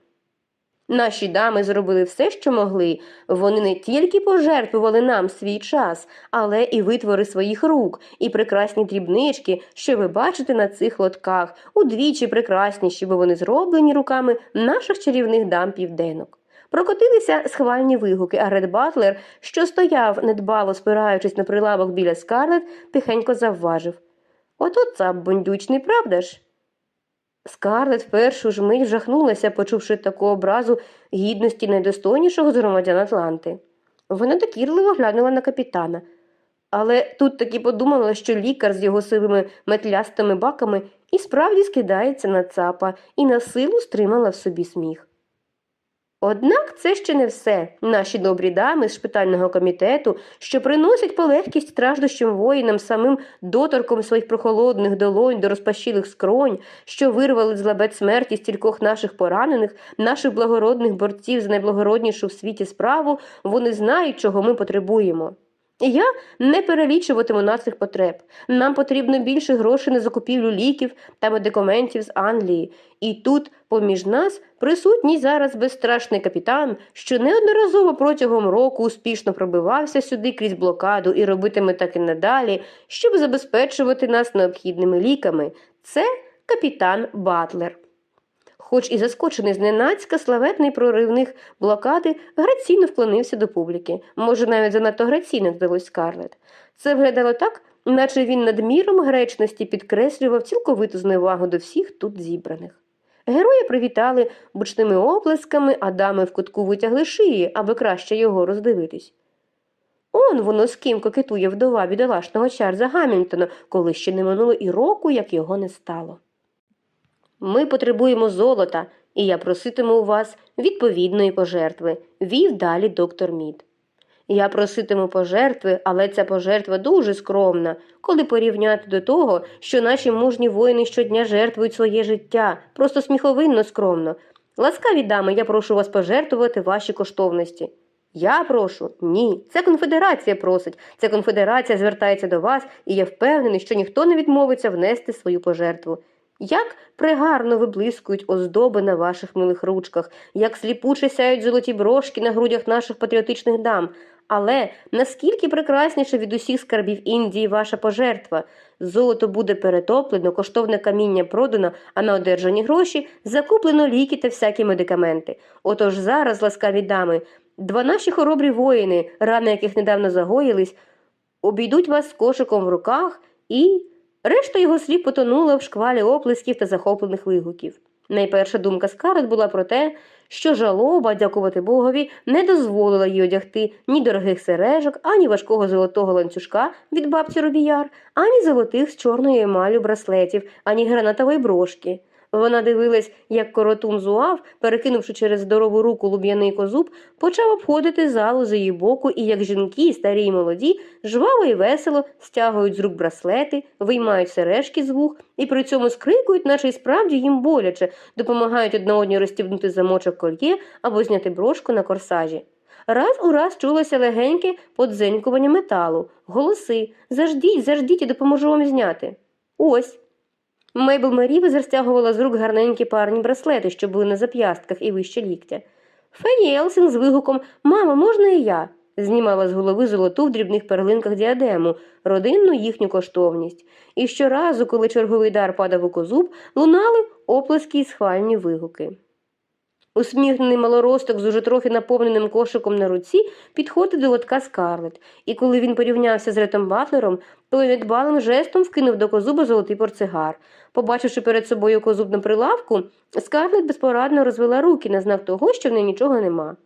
Наші дами зробили все, що могли. Вони не тільки пожертвували нам свій час, але і витвори своїх рук, і прекрасні дрібнички, що ви бачите на цих лотках, удвічі прекрасніші, бо вони зроблені руками наших чарівних дам південок. Прокотилися схвальні вигуки, а Ред Батлер, що стояв, недбало спираючись на прилавок біля скарлет, тихенько завважив. Ото цап бундючний, правда ж? Скарлет в першу ж мить жахнулася, почувши таку образу гідності найдостойнішого з громадян Атланти. Вона докірливо глянула на капітана, але тут таки подумала, що лікар з його сивими метлястими баками і справді скидається на цапа і на силу стримала в собі сміх. Однак це ще не все. Наші добрі дами з шпитального комітету, що приносять полегкість страждущим воїнам самим доторком своїх прохолодних долонь до розпашілих скронь, що вирвали з лабет смерті стількох наших поранених, наших благородних борців за найблагороднішу в світі справу, вони знають, чого ми потребуємо. Я не перелічуватиму наших потреб. Нам потрібно більше грошей на закупівлю ліків та медикаментів з Англії. І тут, поміж нас, присутній зараз безстрашний капітан, що неодноразово протягом року успішно пробивався сюди крізь блокаду і робитиме так і надалі, щоб забезпечувати нас необхідними ліками. Це капітан Батлер. Хоч і заскочений зненацька, славетний проривних блокади граційно вклонився до публіки. Може, навіть занадто граційно здалось Скарлет. Це виглядало так, наче він надміром гречності підкреслював цілковиту зневагу до всіх тут зібраних. Герої привітали бучними оплесками, а дами в кутку витягли шиї, аби краще його роздивитись. Он воно з ким кокетує вдова бідолашного Чарльза Гамільтона, коли ще не минуло і року, як його не стало. Ми потребуємо золота, і я проситиму у вас відповідної пожертви, вів далі доктор Мід. Я проситиму пожертви, але ця пожертва дуже скромна, коли порівняти до того, що наші мужні воїни щодня жертвують своє життя, просто сміховинно скромно. Ласкаві дами, я прошу вас пожертвувати ваші коштовності. Я прошу? Ні. Це конфедерація просить. Це конфедерація звертається до вас, і я впевнений, що ніхто не відмовиться внести свою пожертву. Як пригарно виблискують оздоби на ваших милих ручках, як сліпуче сяють золоті брошки на грудях наших патріотичних дам. Але наскільки прекрасніше від усіх скарбів Індії ваша пожертва? Золото буде перетоплено, коштовне каміння продано, а на одержані гроші закуплено ліки та всякі медикаменти. Отож зараз, ласкаві дами, два наші хоробрі воїни, рани яких недавно загоїлись, обійдуть вас з кошиком в руках і. Решта його слів потонула в шквалі оплесків та захоплених вигуків. Найперша думка Скарлет була про те, що жалоба, дякувати Богові, не дозволила їй одягти ні дорогих сережок, ані важкого золотого ланцюжка від бабці Робіяр, ані золотих з чорної емалю браслетів, ані гранатової брошки. Вона дивилась, як коротун зуав, перекинувши через здорову руку луб'яний козуб, почав обходити залу з її боку, і як жінки, старі й молоді, жваво і весело стягують з рук браслети, виймають сережки з вух і при цьому скрикують, наче й справді їм боляче, допомагають одна одній розстібнути замочок кольє або зняти брошку на корсажі. Раз у раз чулося легеньке подзенькування металу, голоси Заждіть, заждіть, я допоможу вам зняти. Ось. Мейбл Мерівезер стягувала з рук гарненькі парні браслети, що були на зап'ястках і вище ліктя. Фенні Елсінг з вигуком Мамо, можна і я? знімала з голови золоту в дрібних перлинках діадему, родинну їхню коштовність. І щоразу, коли черговий дар падав у козуб, лунали оплески й схвальні вигуки. Усміхнений малоросток з уже трохи наповненим кошиком на руці підходив до лотка Скарлет, і коли він порівнявся з Ретом Батлером, той недбалим жестом вкинув до козуба золотий портсигар. Побачивши перед собою козуб на прилавку, Скарлет безпорадно розвела руки на знак того, що в неї нічого нема.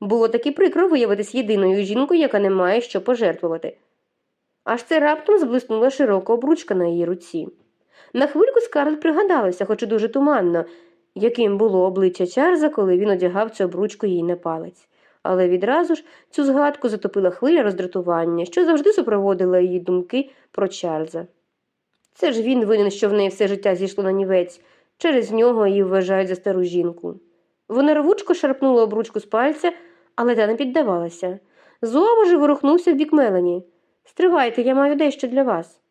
Було таки прикро виявитись єдиною жінкою, яка не має що пожертвувати. Аж це раптом зблиснула широка обручка на її руці. На хвильку Скарлет пригадалася, хоч і дуже туманно, яким було обличчя Чарльза, коли він одягав цю обручку їй на палець. Але відразу ж цю згадку затопила хвиля роздратування, що завжди супроводила її думки про Чарльза. Це ж він винен, що в неї все життя зійшло на нівець, через нього її вважають за стару жінку. Вона рвучко шарпнула обручку з пальця, але та не піддавалася. Знову ж ворухнувся в бік Мелані. Стривайте, я маю дещо для вас.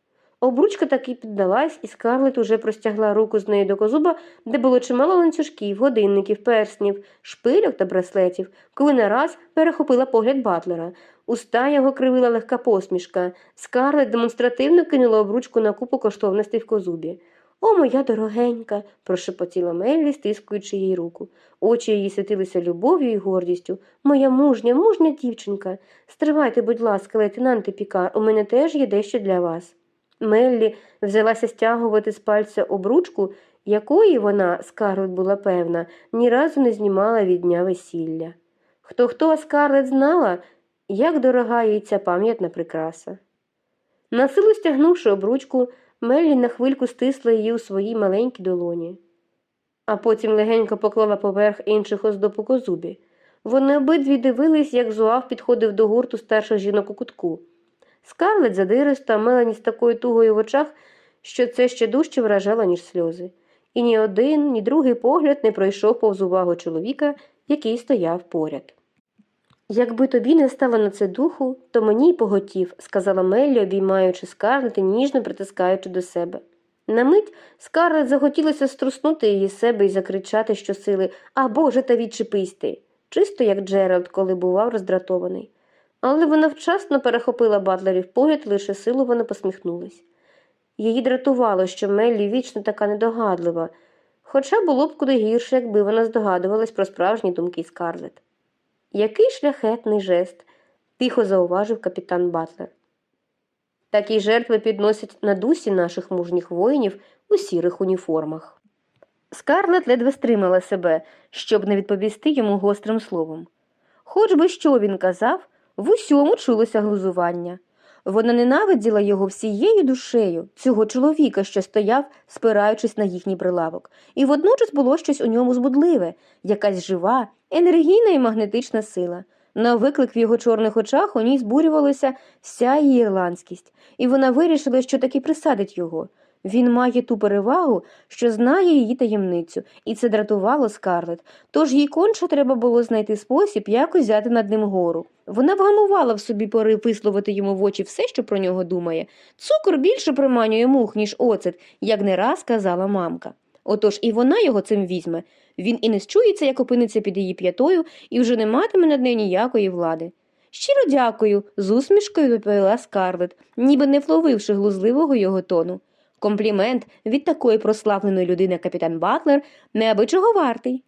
Обручка таки піддалась, і Скарлет уже простягла руку з нею до козуба, де було чимало ланцюжків, годинників, перснів, шпильок та браслетів, коли нараз перехопила погляд Батлера. Уста його кривила легка посмішка. Скарлет демонстративно кинула обручку на купу коштовностей в козубі. О, моя дорогенька, прошепотіла Меллі, стискуючи їй руку. Очі її світилися любов'ю і гордістю. Моя мужня, мужня дівчинка. Стривайте, будь ласка, лейтенанте Пікар, у мене теж є дещо для вас. Меллі взялася стягувати з пальця обручку, якої вона, Скарлет була певна, ні разу не знімала від дня весілля. Хто хто а Скарлет знала, як дорога їй ця пам'ятна прикраса. Насилу стягнувши обручку, Меллі на хвильку стисла її у своїй маленькій долоні, а потім легенько поклала поверх інших оздоб у козубі. Вони обидві дивились, як Зуав підходив до гурту старших жінок у кутку. Скарлет задириста, Мелані з такою тугою в очах, що це ще дужче вражало, ніж сльози. І ні один, ні другий погляд не пройшов повз увагу чоловіка, який стояв поряд. Якби тобі не стало на це духу, то мені й поготів, сказала Меллі, обіймаючи Скарлет і ніжно притискаючи до себе. На мить Скарлет захотілося струснути її з себе і закричати щосили А Боже, та відчепись ти! чисто як Джеральд, коли бував роздратований. Але вона вчасно перехопила Батлерів погляд, лише силовано посміхнулась. Її дратувало, що Меллі вічно така недогадлива, хоча було б куди гірше, якби вона здогадувалась про справжні думки Скарлет. Який шляхетний жест, тихо зауважив капітан Батлер. Такі жертви підносять на дусі наших мужніх воїнів у сірих уніформах. Скарлет ледве стримала себе, щоб не відповісти йому гострим словом. Хоч би що він казав, в усьому чулося глузування. Вона ненавиділа його всією душею, цього чоловіка, що стояв, спираючись на їхній прилавок, і водночас було щось у ньому збудливе, якась жива, енергійна і магнетична сила. На виклик в його чорних очах у ній збурювалася вся її ірландськість, і вона вирішила, що таки присадить його. Він має ту перевагу, що знає її таємницю, і це дратувало Скарлет, тож їй конче треба було знайти спосіб якось взяти над ним гору. Вона вгамувала в собі порив висловити йому в очі все, що про нього думає. Цукор більше приманює мух, ніж оцет, як не раз казала мамка. Отож і вона його цим візьме. Він і не счується, як опиниться під її п'ятою, і вже не матиме над нею ніякої влади. Щиро дякую, з усмішкою відповіла Скарлет, ніби не вловивши глузливого його тону. Комплімент від такої прославленої людини, капітан Батлер, неабичого вартий.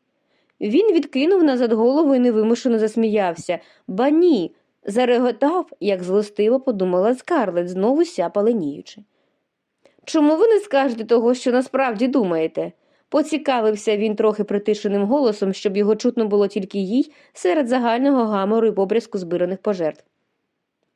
Він відкинув назад голову і невимушено засміявся. Ба ні, зареготав, як злостиво подумала Скарлет, знову ся паленіючи. Чому ви не скажете того, що насправді думаєте? Поцікавився він трохи притишеним голосом, щоб його чутно було тільки їй серед загального гамору і побрязку збираних пожертв.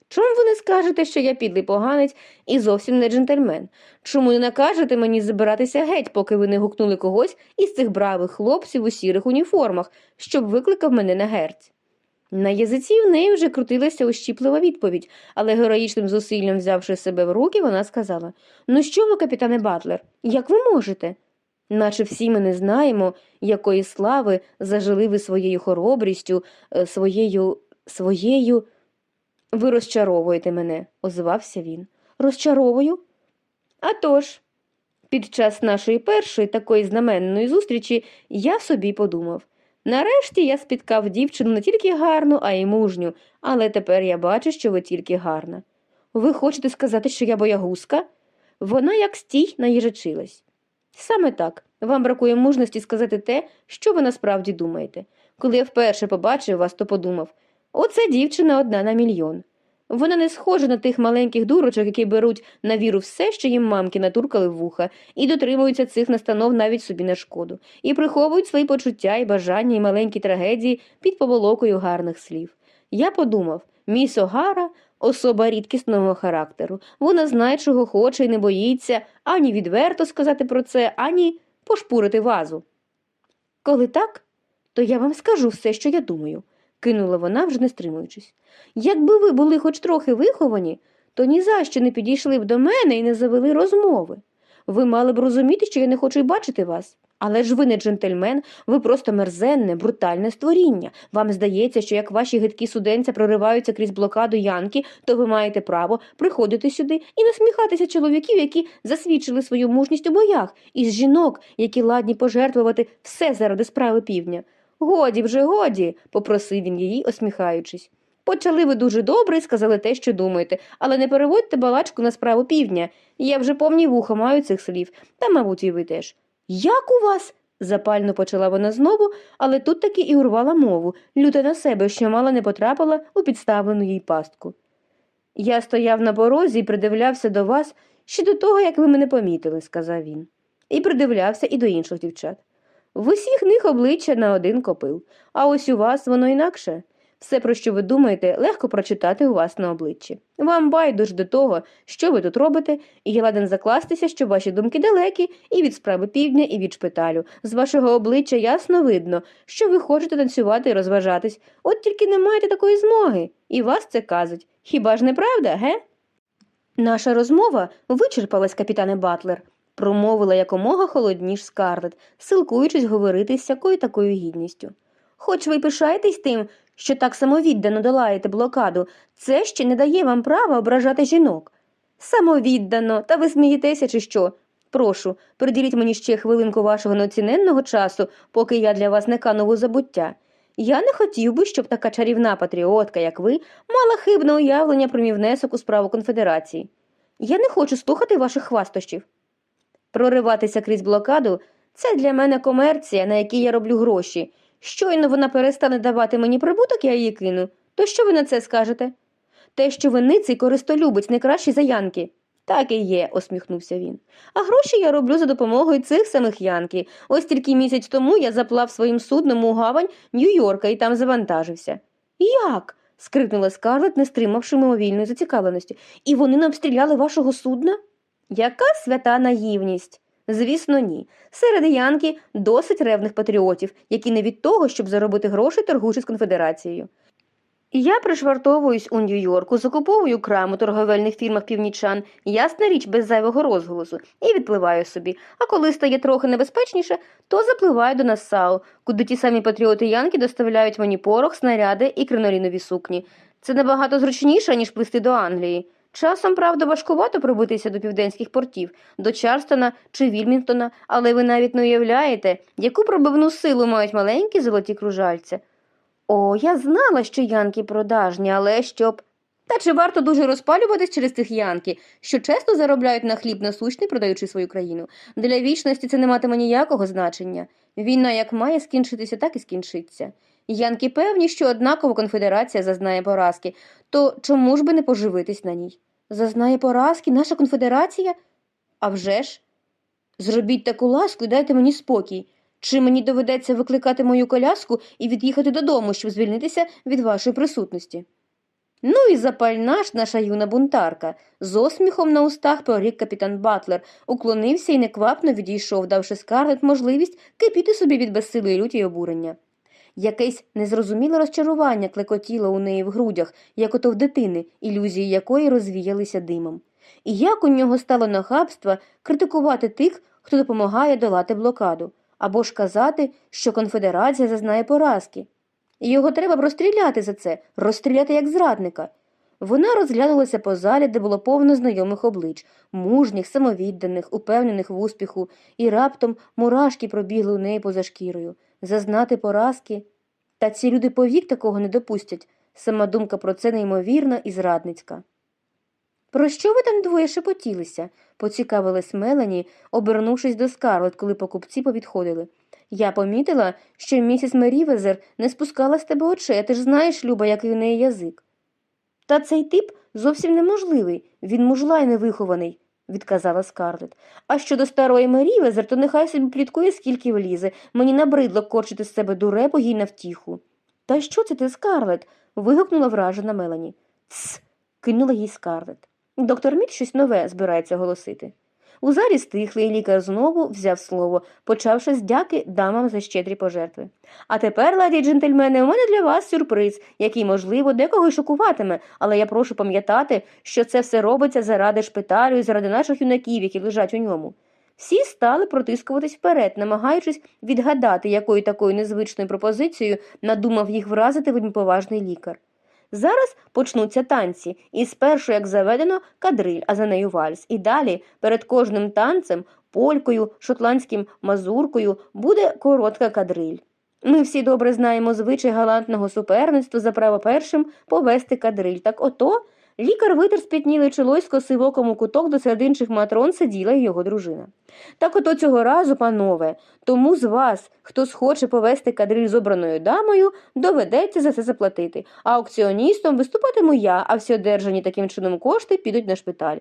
Чому ви не скажете, що я підлий поганець і зовсім не джентльмен? Чому не накажете мені забиратися геть, поки ви не гукнули когось із цих бравих хлопців у сірих уніформах, щоб викликав мене на герць? На язиці в неї вже крутилася ущіплива відповідь, але героїчним зусиллям взявши себе в руки, вона сказала Ну що ви, капітане Батлер, як ви можете? Наче всі ми не знаємо, якої слави зажили ви своєю хоробрістю, е, своєю, своєю. Ви розчаровуєте мене, озвався він. Розчаровую? «А тож, під час нашої першої такої знаменної зустрічі я собі подумав. Нарешті я спіткав дівчину не тільки гарну, а й мужню, але тепер я бачу, що ви тільки гарна. Ви хочете сказати, що я боягузка? Вона як стій наїжачилась. Саме так, вам бракує мужності сказати те, що ви насправді думаєте. Коли я вперше побачив вас, то подумав оце дівчина одна на мільйон. Вона не схожа на тих маленьких дурочок, які беруть на віру все, що їм мамки натуркали в вуха, і дотримуються цих настанов навіть собі на шкоду, і приховують свої почуття і бажання і маленькі трагедії під поволокою гарних слів. Я подумав міс Огара особа рідкісного характеру. Вона знає, чого хоче і не боїться ані відверто сказати про це, ані пошпурити вазу. Коли так, то я вам скажу все, що я думаю, кинула вона, вже не стримуючись. Якби ви були хоч трохи виховані, то ні за що не підійшли б до мене і не завели розмови. Ви мали б розуміти, що я не хочу й бачити вас. Але ж ви не джентльмен, ви просто мерзенне, брутальне створіння. Вам здається, що як ваші гидкі суденця прориваються крізь блокаду Янки, то ви маєте право приходити сюди і насміхатися чоловіків, які засвідчили свою мужність у боях, із жінок, які ладні пожертвувати все заради справи півдня. Годі вже, годі, попросив він її, осміхаючись. Почали ви дуже добре і сказали те, що думаєте, але не переводьте балачку на справу півдня. Я вже повні вуха маю цих слів, та, мабуть, і ви теж. Як у вас? запально почала вона знову, але тут таки і урвала мову, люта на себе, що мало не потрапила у підставлену їй пастку. Я стояв на порозі і придивлявся до вас ще до того, як ви мене помітили, сказав він, і придивлявся і до інших дівчат. В усіх них обличчя на один копил, а ось у вас воно інакше. Все, про що ви думаєте, легко прочитати у вас на обличчі. Вам байдуже до того, що ви тут робите, і я ладен закластися, що ваші думки далекі і від справи півдня, і від шпиталю. З вашого обличчя ясно видно, що ви хочете танцювати і розважатись, от тільки не маєте такої змоги, і вас це казать. Хіба ж не правда, ге? Наша розмова вичерпалась, капітане Батлер, промовила якомога холодніш Скарлет, силкуючись говорити з якою такою гідністю. Хоч ви пишаєтесь тим, що так самовіддано долаєте блокаду, це ще не дає вам права ображати жінок. Самовіддано, та ви смієтеся чи що? Прошу, приділіть мені ще хвилинку вашого неоціненного часу, поки я для вас не кану у забуття. Я не хотів би, щоб така чарівна патріотка, як ви, мала хибне уявлення про мій внесок у справу конфедерації. Я не хочу слухати ваших хвастощів. Прориватися крізь блокаду це для мене комерція, на якій я роблю гроші. Щойно вона перестане давати мені прибуток, я її кину. То що ви на це скажете? Те, що ви користолюбець не кращі за янки. Так і є, усміхнувся він. А гроші я роблю за допомогою цих самих янки. Ось тільки місяць тому я заплав своїм судном у гавань Нью-Йорка і там завантажився. Як? скрикнула Скарлет, не стримавши мимовільної зацікавленості. І вони не обстріляли вашого судна? Яка свята наївність? Звісно, ні. Серед янки досить ревних патріотів, які не від того, щоб заробити гроші, торгуючи з конфедерацією. Я пришвартовуюсь у Нью-Йорку, закуповую крам у торговельних фірмах північан, ясна річ без зайвого розголосу, і відпливаю собі. А коли стає трохи небезпечніше, то запливаю до Нассау, куди ті самі патріоти Янки доставляють мені порох, снаряди і кринолінові сукні. Це набагато зручніше, ніж плисти до Англії. Часом, правда, важкувато пробитися до південських портів, до Чарстона чи Вільмінгтона, але ви навіть не уявляєте, яку пробивну силу мають маленькі золоті кружальця. О, я знала, що янки продажні, але щоб. Та чи варто дуже розпалюватись через цих янки, що чесно заробляють на хліб насущний, продаючи свою країну? Для вічності це не матиме ніякого значення. Війна як має скінчитися, так і скінчиться. Янки певні, що однаково конфедерація зазнає поразки, то чому ж би не поживитись на ній? Зазнає поразки наша конфедерація? А вже ж? Зробіть таку ласку і дайте мені спокій. Чи мені доведеться викликати мою коляску і від'їхати додому, щоб звільнитися від вашої присутності? Ну і запальна ж наша юна бунтарка. З осміхом на устах прорік капітан Батлер, уклонився і неквапно відійшов, давши скарлет можливість кипіти собі від безсилої люті й обурення. Якесь незрозуміле розчарування клекотіло у неї в грудях, як ото в дитини, ілюзії якої розвіялися димом. І як у нього стало нахабства критикувати тих, хто допомагає долати блокаду або ж казати, що конфедерація зазнає поразки. Його треба б розстріляти за це, розстріляти як зрадника. Вона розглянулася по залі, де було повно знайомих облич, мужніх, самовідданих, упевнених в успіху, і раптом мурашки пробігли у неї поза шкірою. Зазнати поразки. Та ці люди повік такого не допустять. Сама думка про це неймовірна і зрадницька. Про що ви там двоє шепотілися? поцікавилась Мелані, обернувшись до Скарлет, коли покупці повідходили. Я помітила, що місіс Мерівезер не спускала з тебе очей, а ти ж знаєш, Люба, який у неї язик. Та цей тип зовсім неможливий, він мужлай невихований, відказала Скарлет. А щодо старої Мерівезер, то нехай собі пліткує, скільки влізе. Мені набридло корчити з себе дурепу їй на втіху. Та що це ти, Скарлет? вигукнула вражена Мелані. Тсс. кинула їй Скарлет. Доктор Мід щось нове збирається оголосити. У залі стихли, і лікар знову взяв слово, почавши з дяки дамам за щедрі пожертви. А тепер, ладі джентльмени, у мене для вас сюрприз, який, можливо, декого й шокуватиме, але я прошу пам'ятати, що це все робиться заради шпиталю і заради наших юнаків, які лежать у ньому. Всі стали протискуватись вперед, намагаючись відгадати, якою такою незвичною пропозицією надумав їх вразити вельмиповажний лікар. Зараз почнуться танці, і спершу, як заведено, кадриль, а за нею вальс. І далі перед кожним танцем, полькою, шотландським мазуркою буде коротка кадриль. Ми всі добре знаємо звичай галантного суперництва за право першим повести кадриль. Так ото лікар витер спітніле чоло й скосив оком куток до серед інших матрон сиділа й його дружина. Так ото цього разу, панове, тому з вас, хто схоче повести кадриль з обраною дамою, доведеться за це заплатити, а аукціоністом виступатиму я, а всі одержані таким чином кошти підуть на шпиталь.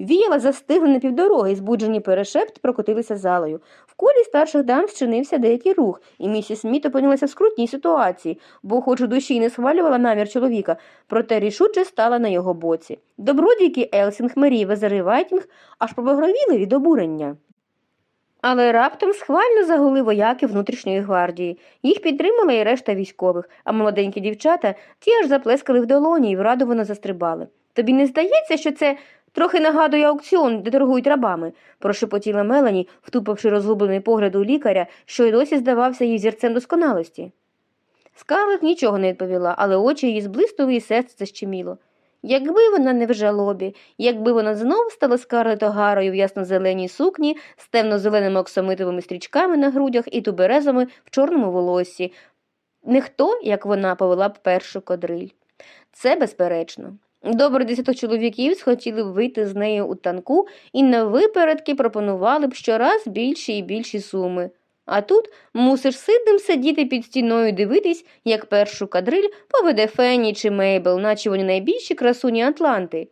Віяла застигли на півдороги, збуджений перешепт прокотилися залою. В колі старших дам зчинився деякий рух, і місіс Сміт опинилася в скрутній ситуації, бо, хоч у душі й не схвалювала намір чоловіка, проте рішуче стала на його боці. Добродійки Елсінг, Мерівезер і Вайтінг аж побагровіли від обурення. Але раптом схвально загули вояки внутрішньої гвардії. Їх підтримала і решта військових, а молоденькі дівчата ті аж заплескали в долоні і врадовано застрибали. Тобі не здається, що це трохи нагадує аукціон, де торгують рабами, прошепотіла Мелані, втупивши розгублений погляд у лікаря, що й досі здавався їй зірцем досконалості. Скарлет нічого не відповіла, але очі її зблиснули і серце защеміло. Якби вона не в жалобі, якби вона знов стала Скарлет Огарою в ясно-зеленій сукні з темно-зеленими оксамитовими стрічками на грудях і туберезами в чорному волоссі, ніхто, як вона, повела б першу кодриль. Це безперечно. Добре десяток чоловіків схотіли б вийти з нею у танку і на випередки пропонували б щораз більші і більші суми. А тут мусиш сидним сидіти під стіною дивитись, як першу кадриль поведе Фенні чи Мейбл, наче вони найбільші красуні Атланти.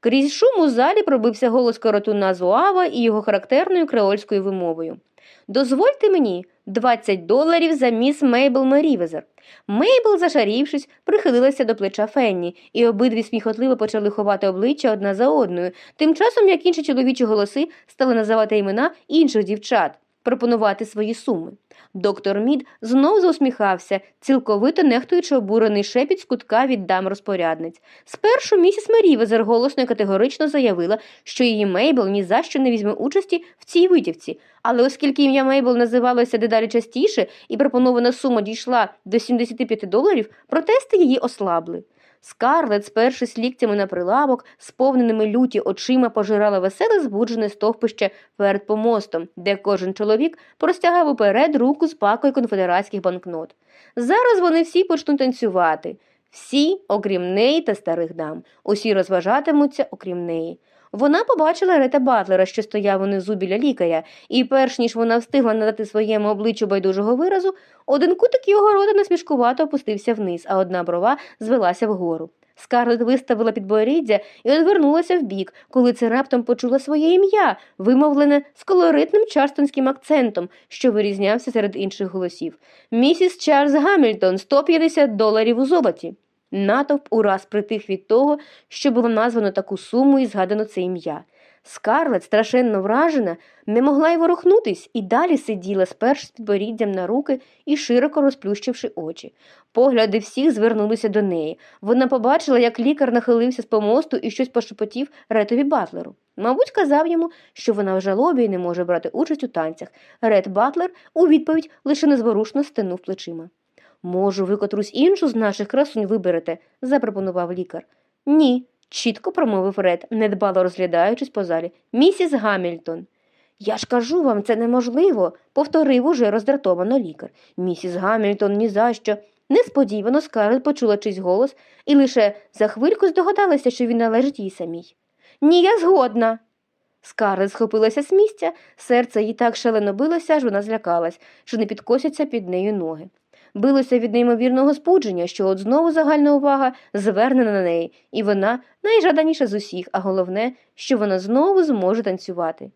Крізь шум у залі пробився голос коротуна Зуава і його характерною креольською вимовою. Дозвольте мені 20 доларів за міс Мейбл Мерівезер. Мейбл, зашарівшись, прихилилася до плеча Фенні, і обидві сміхотливо почали ховати обличчя одна за одною, тим часом як інші чоловічі голоси стали називати імена інших дівчат, пропонувати свої суми. Доктор Мід знов заусміхався, цілковито нехтуючи обурений шепіт з кутка від дам розпорядниць. Спершу місіс Мерівезер голосно і категорично заявила, що її Мейбл ні за що не візьме участі в цій витівці. Але оскільки ім'я Мейбл називалося дедалі частіше і пропонована сума дійшла до 75 доларів, протести її ослабли. Скарлет, спершись ліктями на прилавок, сповненими люті очима пожирала веселе збуджене стовпище перед помостом, де кожен чоловік простягав уперед руку з пакою конфедератських банкнот. Зараз вони всі почнуть танцювати. Всі, окрім неї та старих дам, усі розважатимуться, окрім неї. Вона побачила Рета Батлера, що стояв унизу біля лікаря, і перш ніж вона встигла надати своєму обличчю байдужого виразу, один кутик його рота насмішкувато опустився вниз, а одна брова звелася вгору. Скарлет виставила підборіддя і одвернулася вбік, коли це раптом почула своє ім'я, вимовлене з колоритним чарстонським акцентом, що вирізнявся серед інших голосів. Місіс Чарльз Гамільтон, 150 доларів у золоті. Натовп ураз притих від того, що було названо таку суму і згадано це ім'я. Скарлет, страшенно вражена, не могла й ворухнутись і далі сиділа, спершу з підборіддям на руки і широко розплющивши очі. Погляди всіх звернулися до неї. Вона побачила, як лікар нахилився з помосту і щось пошепотів Ретові Батлеру. Мабуть, казав йому, що вона в жалобі і не може брати участь у танцях. Ред Батлер у відповідь лише незворушно стенув плечима. Можу, ви котрусь іншу з наших красунь виберете, запропонував лікар. Ні, чітко промовив Ред, недбало розглядаючись по залі. Місіс Гамільтон. Я ж кажу вам, це неможливо, повторив уже роздратовано лікар. Місіс Гамільтон ні за що. Несподівано Скарлет почула чийсь голос і лише за хвильку здогадалася, що він належить їй самій. Ні, я згодна. Скарлет схопилася з місця, серце їй так шалено билося, аж вона злякалась, що не підкосяться під нею ноги. Билося від неймовірного спудження, що от знову загальна увага звернена на неї, і вона найжаданіша з усіх, а головне, що вона знову зможе танцювати.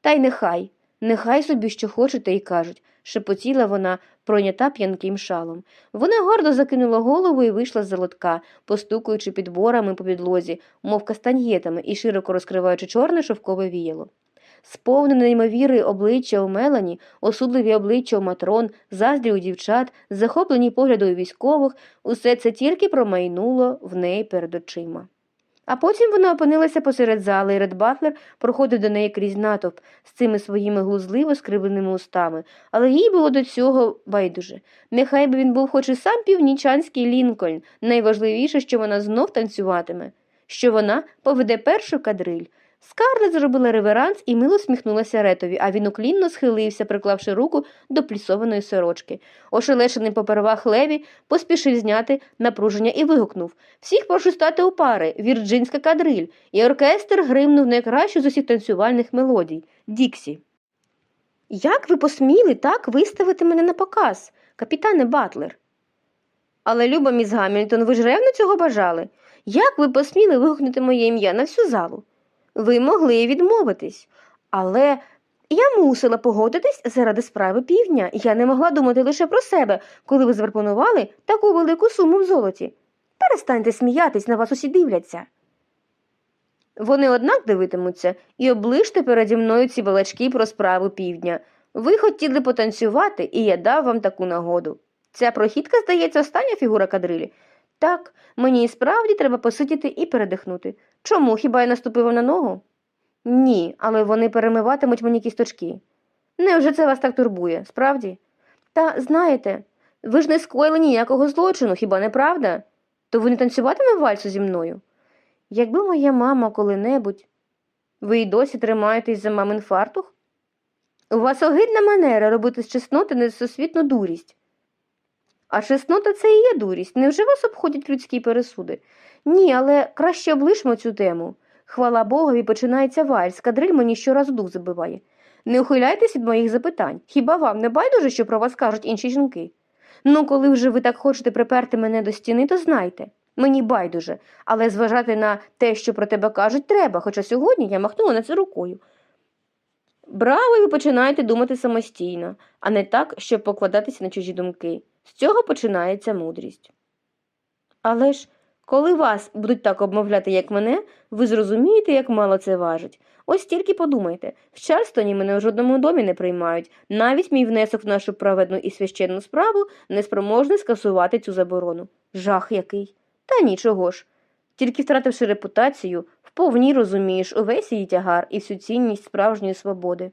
Та й нехай, нехай собі що хочете і кажуть, шепотіла вона, пройнята п'янким шалом. Вона гордо закинула голову і вийшла з залотка, постукуючи підборами по підлозі, мов кастаньєтами, і широко розкриваючи чорне шовкове віяло. Сповнене неймовіри обличчя у Мелані, осудливі обличчя у матрон, заздрі у дівчат, захоплені погляди у військових, усе це тільки промайнуло в неї перед очима. А потім вона опинилася посеред зали, і Ред Батлер проходив до неї крізь натовп з цими своїми глузливо скривленими устами, але їй було до цього байдуже. Нехай би він був хоч і сам північанський Лінкольн, найважливіше, що вона знов танцюватиме, що вона поведе першу кадриль. Скарлет зробила реверанс і мило всміхнулася Ретові, а він уклінно схилився, приклавши руку до плісованої сорочки. Ошелешений попервах Леві поспішив зняти напруження і вигукнув Всіх прошу стати у пари, вірджинська кадриль, і оркестр гримнув найкращу з усіх танцювальних мелодій Діксі. Як ви посміли так виставити мене на показ, капітане Батлер? Але, Люба міс Гамільтон, ви ж ревно цього бажали? Як ви посміли вигукнути моє ім'я на всю залу? Ви могли відмовитись. Але я мусила погодитись заради справи півдня. Я не могла думати лише про себе, коли ви запропонували таку велику суму в золоті. Перестаньте сміятись, на вас усі дивляться. Вони однак дивитимуться і оближте переді мною ці балачки про справу півдня. Ви хотіли потанцювати, і я дав вам таку нагоду. Ця прохідка, здається, остання фігура кадрилі. Так, мені і справді треба посидіти і передихнути. Чому хіба я наступив на ногу? Ні, але вони перемиватимуть мені кісточки. Невже це вас так турбує, справді? Та знаєте, ви ж не скоїли ніякого злочину, хіба не правда? То ви не танцюватиме вальсу зі мною? Якби моя мама коли-небудь. Ви й досі тримаєтесь за мамин фартух? У вас огидна манера робити з чесноти несусвітну дурість. А чеснота це і є дурість. Невже вас обходять людські пересуди? Ні, але краще облишмо цю тему. Хвала Богові, починається вальс, кадриль мені щоразу дух забиває. Не ухиляйтесь від моїх запитань. Хіба вам не байдуже, що про вас кажуть інші жінки? Ну, коли вже ви так хочете приперти мене до стіни, то знайте. Мені байдуже, але зважати на те, що про тебе кажуть, треба, хоча сьогодні я махнула на це рукою. Браво, ви починаєте думати самостійно, а не так, щоб покладатися на чужі думки. З цього починається мудрість. Але ж, коли вас будуть так обмовляти, як мене, ви зрозумієте, як мало це важить. Ось тільки подумайте, в Чарстоні мене в жодному домі не приймають, навіть мій внесок в нашу праведну і священну справу неспроможний скасувати цю заборону. Жах який. Та нічого ж. Тільки втративши репутацію, вповні розумієш увесь її тягар і всю цінність справжньої свободи.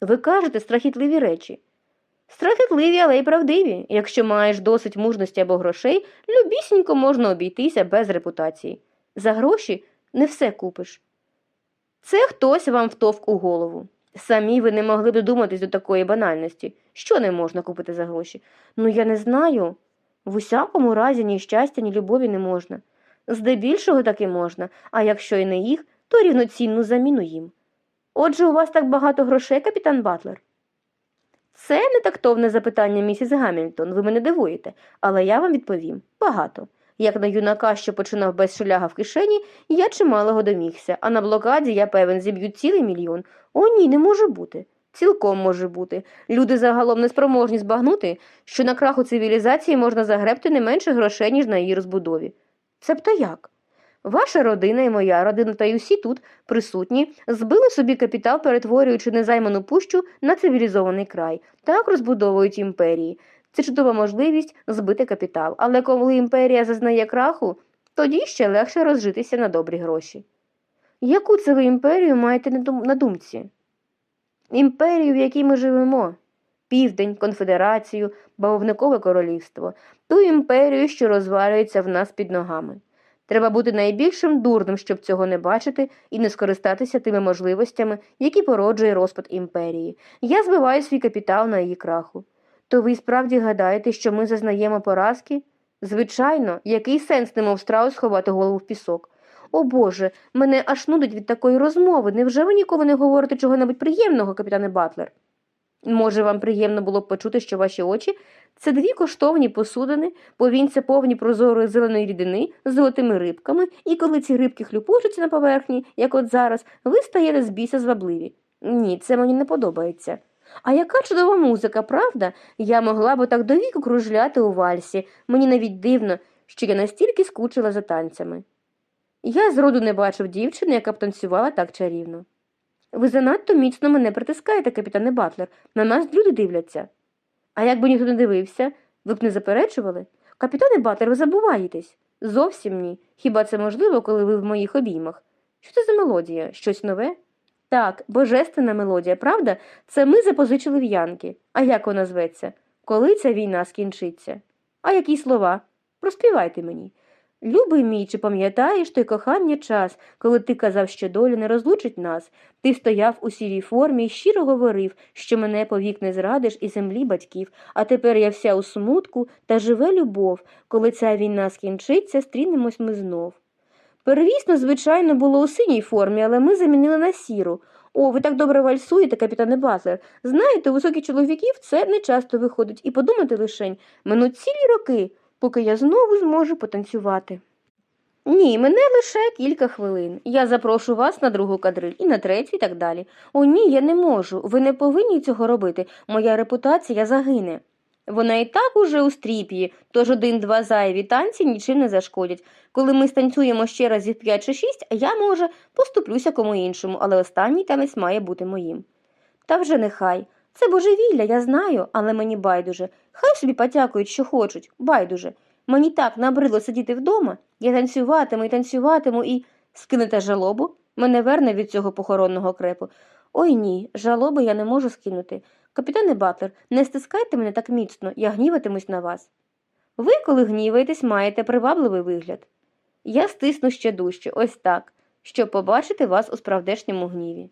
Ви кажете страхітливі речі. Страхітливі, але й правдиві. Якщо маєш досить мужності або грошей, любісінько можна обійтися без репутації. За гроші не все купиш. Це хтось вам втовк у голову. Самі ви не могли б додуматись до такої банальності. Що не можна купити за гроші? Ну, я не знаю. В усякому разі ні щастя, ні любові не можна. Здебільшого таки можна, а якщо і не їх, то рівноцінну заміну їм. Отже, у вас так багато грошей, капітан Батлер? Це не тактовне запитання, місіс Гамільтон, ви мене дивуєте, але я вам відповім багато. Як на юнака, що починав без шуляга в кишені, я чималого домігся, а на блокаді, я певен, зіб'ють цілий мільйон. О, ні, не може бути. Цілком може бути. Люди загалом не спроможні збагнути, що на краху цивілізації можна загребти не менше грошей, ніж на її розбудові. Цебто як? Ваша родина і моя родина та й усі тут присутні збили собі капітал, перетворюючи незайману пущу на цивілізований край. Так розбудовують імперії. Це чудова можливість збити капітал. Але коли імперія зазнає краху, тоді ще легше розжитися на добрі гроші. Яку це ви імперію маєте на думці? Імперію, в якій ми живемо. Південь, конфедерацію, бавовникове королівство, ту імперію, що розвалюється в нас під ногами. Треба бути найбільшим дурним, щоб цього не бачити і не скористатися тими можливостями, які породжує розпад імперії. Я збиваю свій капітал на її краху. То ви справді гадаєте, що ми зазнаємо поразки? Звичайно, який сенс немов страус ховати голову в пісок? О Боже, мене аж нудить від такої розмови. Невже ви ніколи не говорите чого-небудь приємного, капітане Батлер? Може, вам приємно було б почути, що ваші очі це дві коштовні посудини, повінця повні прозорої зеленої рідини з золотими рибками, і коли ці рибки хлюпочуться на поверхні, як от зараз, ви стаєте з біса звабливі. Ні, це мені не подобається. А яка чудова музика, правда? Я могла б так до кружляти у вальсі. Мені навіть дивно, що я настільки скучила за танцями. Я зроду не бачив дівчини, яка б танцювала так чарівно. Ви занадто міцно мене притискаєте, капітане Батлер. На нас люди дивляться. А якби ніхто не дивився, ви б не заперечували? Капітане Батер, ви забуваєтесь. Зовсім ні. Хіба це можливо, коли ви в моїх обіймах? Що це за мелодія? Щось нове? Так, божественна мелодія, правда? Це ми запозичили в Янки. А як вона зветься? Коли ця війна скінчиться? А які слова? Проспівайте мені. Любий мій, чи пам'ятаєш той кохання час, коли ти казав, що доля не розлучить нас? Ти стояв у сірій формі і щиро говорив, що мене повік не зрадиш і землі батьків, а тепер я вся у смутку та живе любов. Коли ця війна скінчиться, стрінемось ми знов. Первісно, звичайно, було у синій формі, але ми замінили на сіру. О, ви так добре вальсуєте, капітане Батлер. Знаєте, у високих чоловіків це не часто виходить, і подумати лишень, минуть цілі роки, поки я знову зможу потанцювати. Ні, мене лише кілька хвилин. Я запрошу вас на другу кадриль і на третю, і так далі. О, ні, я не можу. Ви не повинні цього робити. Моя репутація загине. Вона і так уже у стріп'ї, тож один-два зайві танці нічим не зашкодять. Коли ми станцюємо ще разів п'ять чи шість, я, може, поступлюся кому іншому, але останній танець має бути моїм. Та вже нехай. Це божевілля, я знаю, але мені байдуже. Хай собі потякують, що хочуть, байдуже. Мені так набридло сидіти вдома, я танцюватиму і танцюватиму і. Скинете жалобу? Мене верне від цього похоронного крепу. Ой ні, жалоби я не можу скинути. Капітане Батлер, не стискайте мене так міцно, я гніватимусь на вас. Ви, коли гніваєтесь, маєте привабливий вигляд. Я стисну ще дужче, ось так, щоб побачити вас у справдешньому гніві.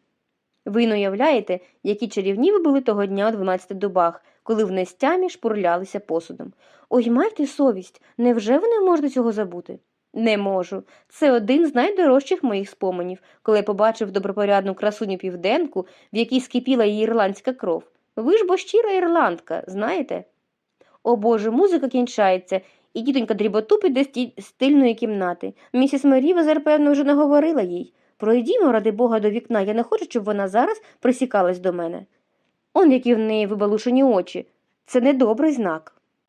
Ви не уявляєте, які чарівні ви були того дня у 12 дубах, коли в нестямі шпурлялися посудом. Ой, майте совість, невже ви не можете цього забути? Не можу. Це один з найдорожчих моїх споменів, коли я побачив добропорядну красуню південку, в якій скипіла її ірландська кров. Ви ж бо щира ірландка, знаєте? О Боже, музика кінчається, і тітонька дріботу піде з ті- кімнати. Місіс Мерівезер, певно, вже наговорила їй. Пройдімо, ради Бога, до вікна, я не хочу, щоб вона зараз присікалась до мене. Он які в неї вибалушені очі. Це недобрий знак.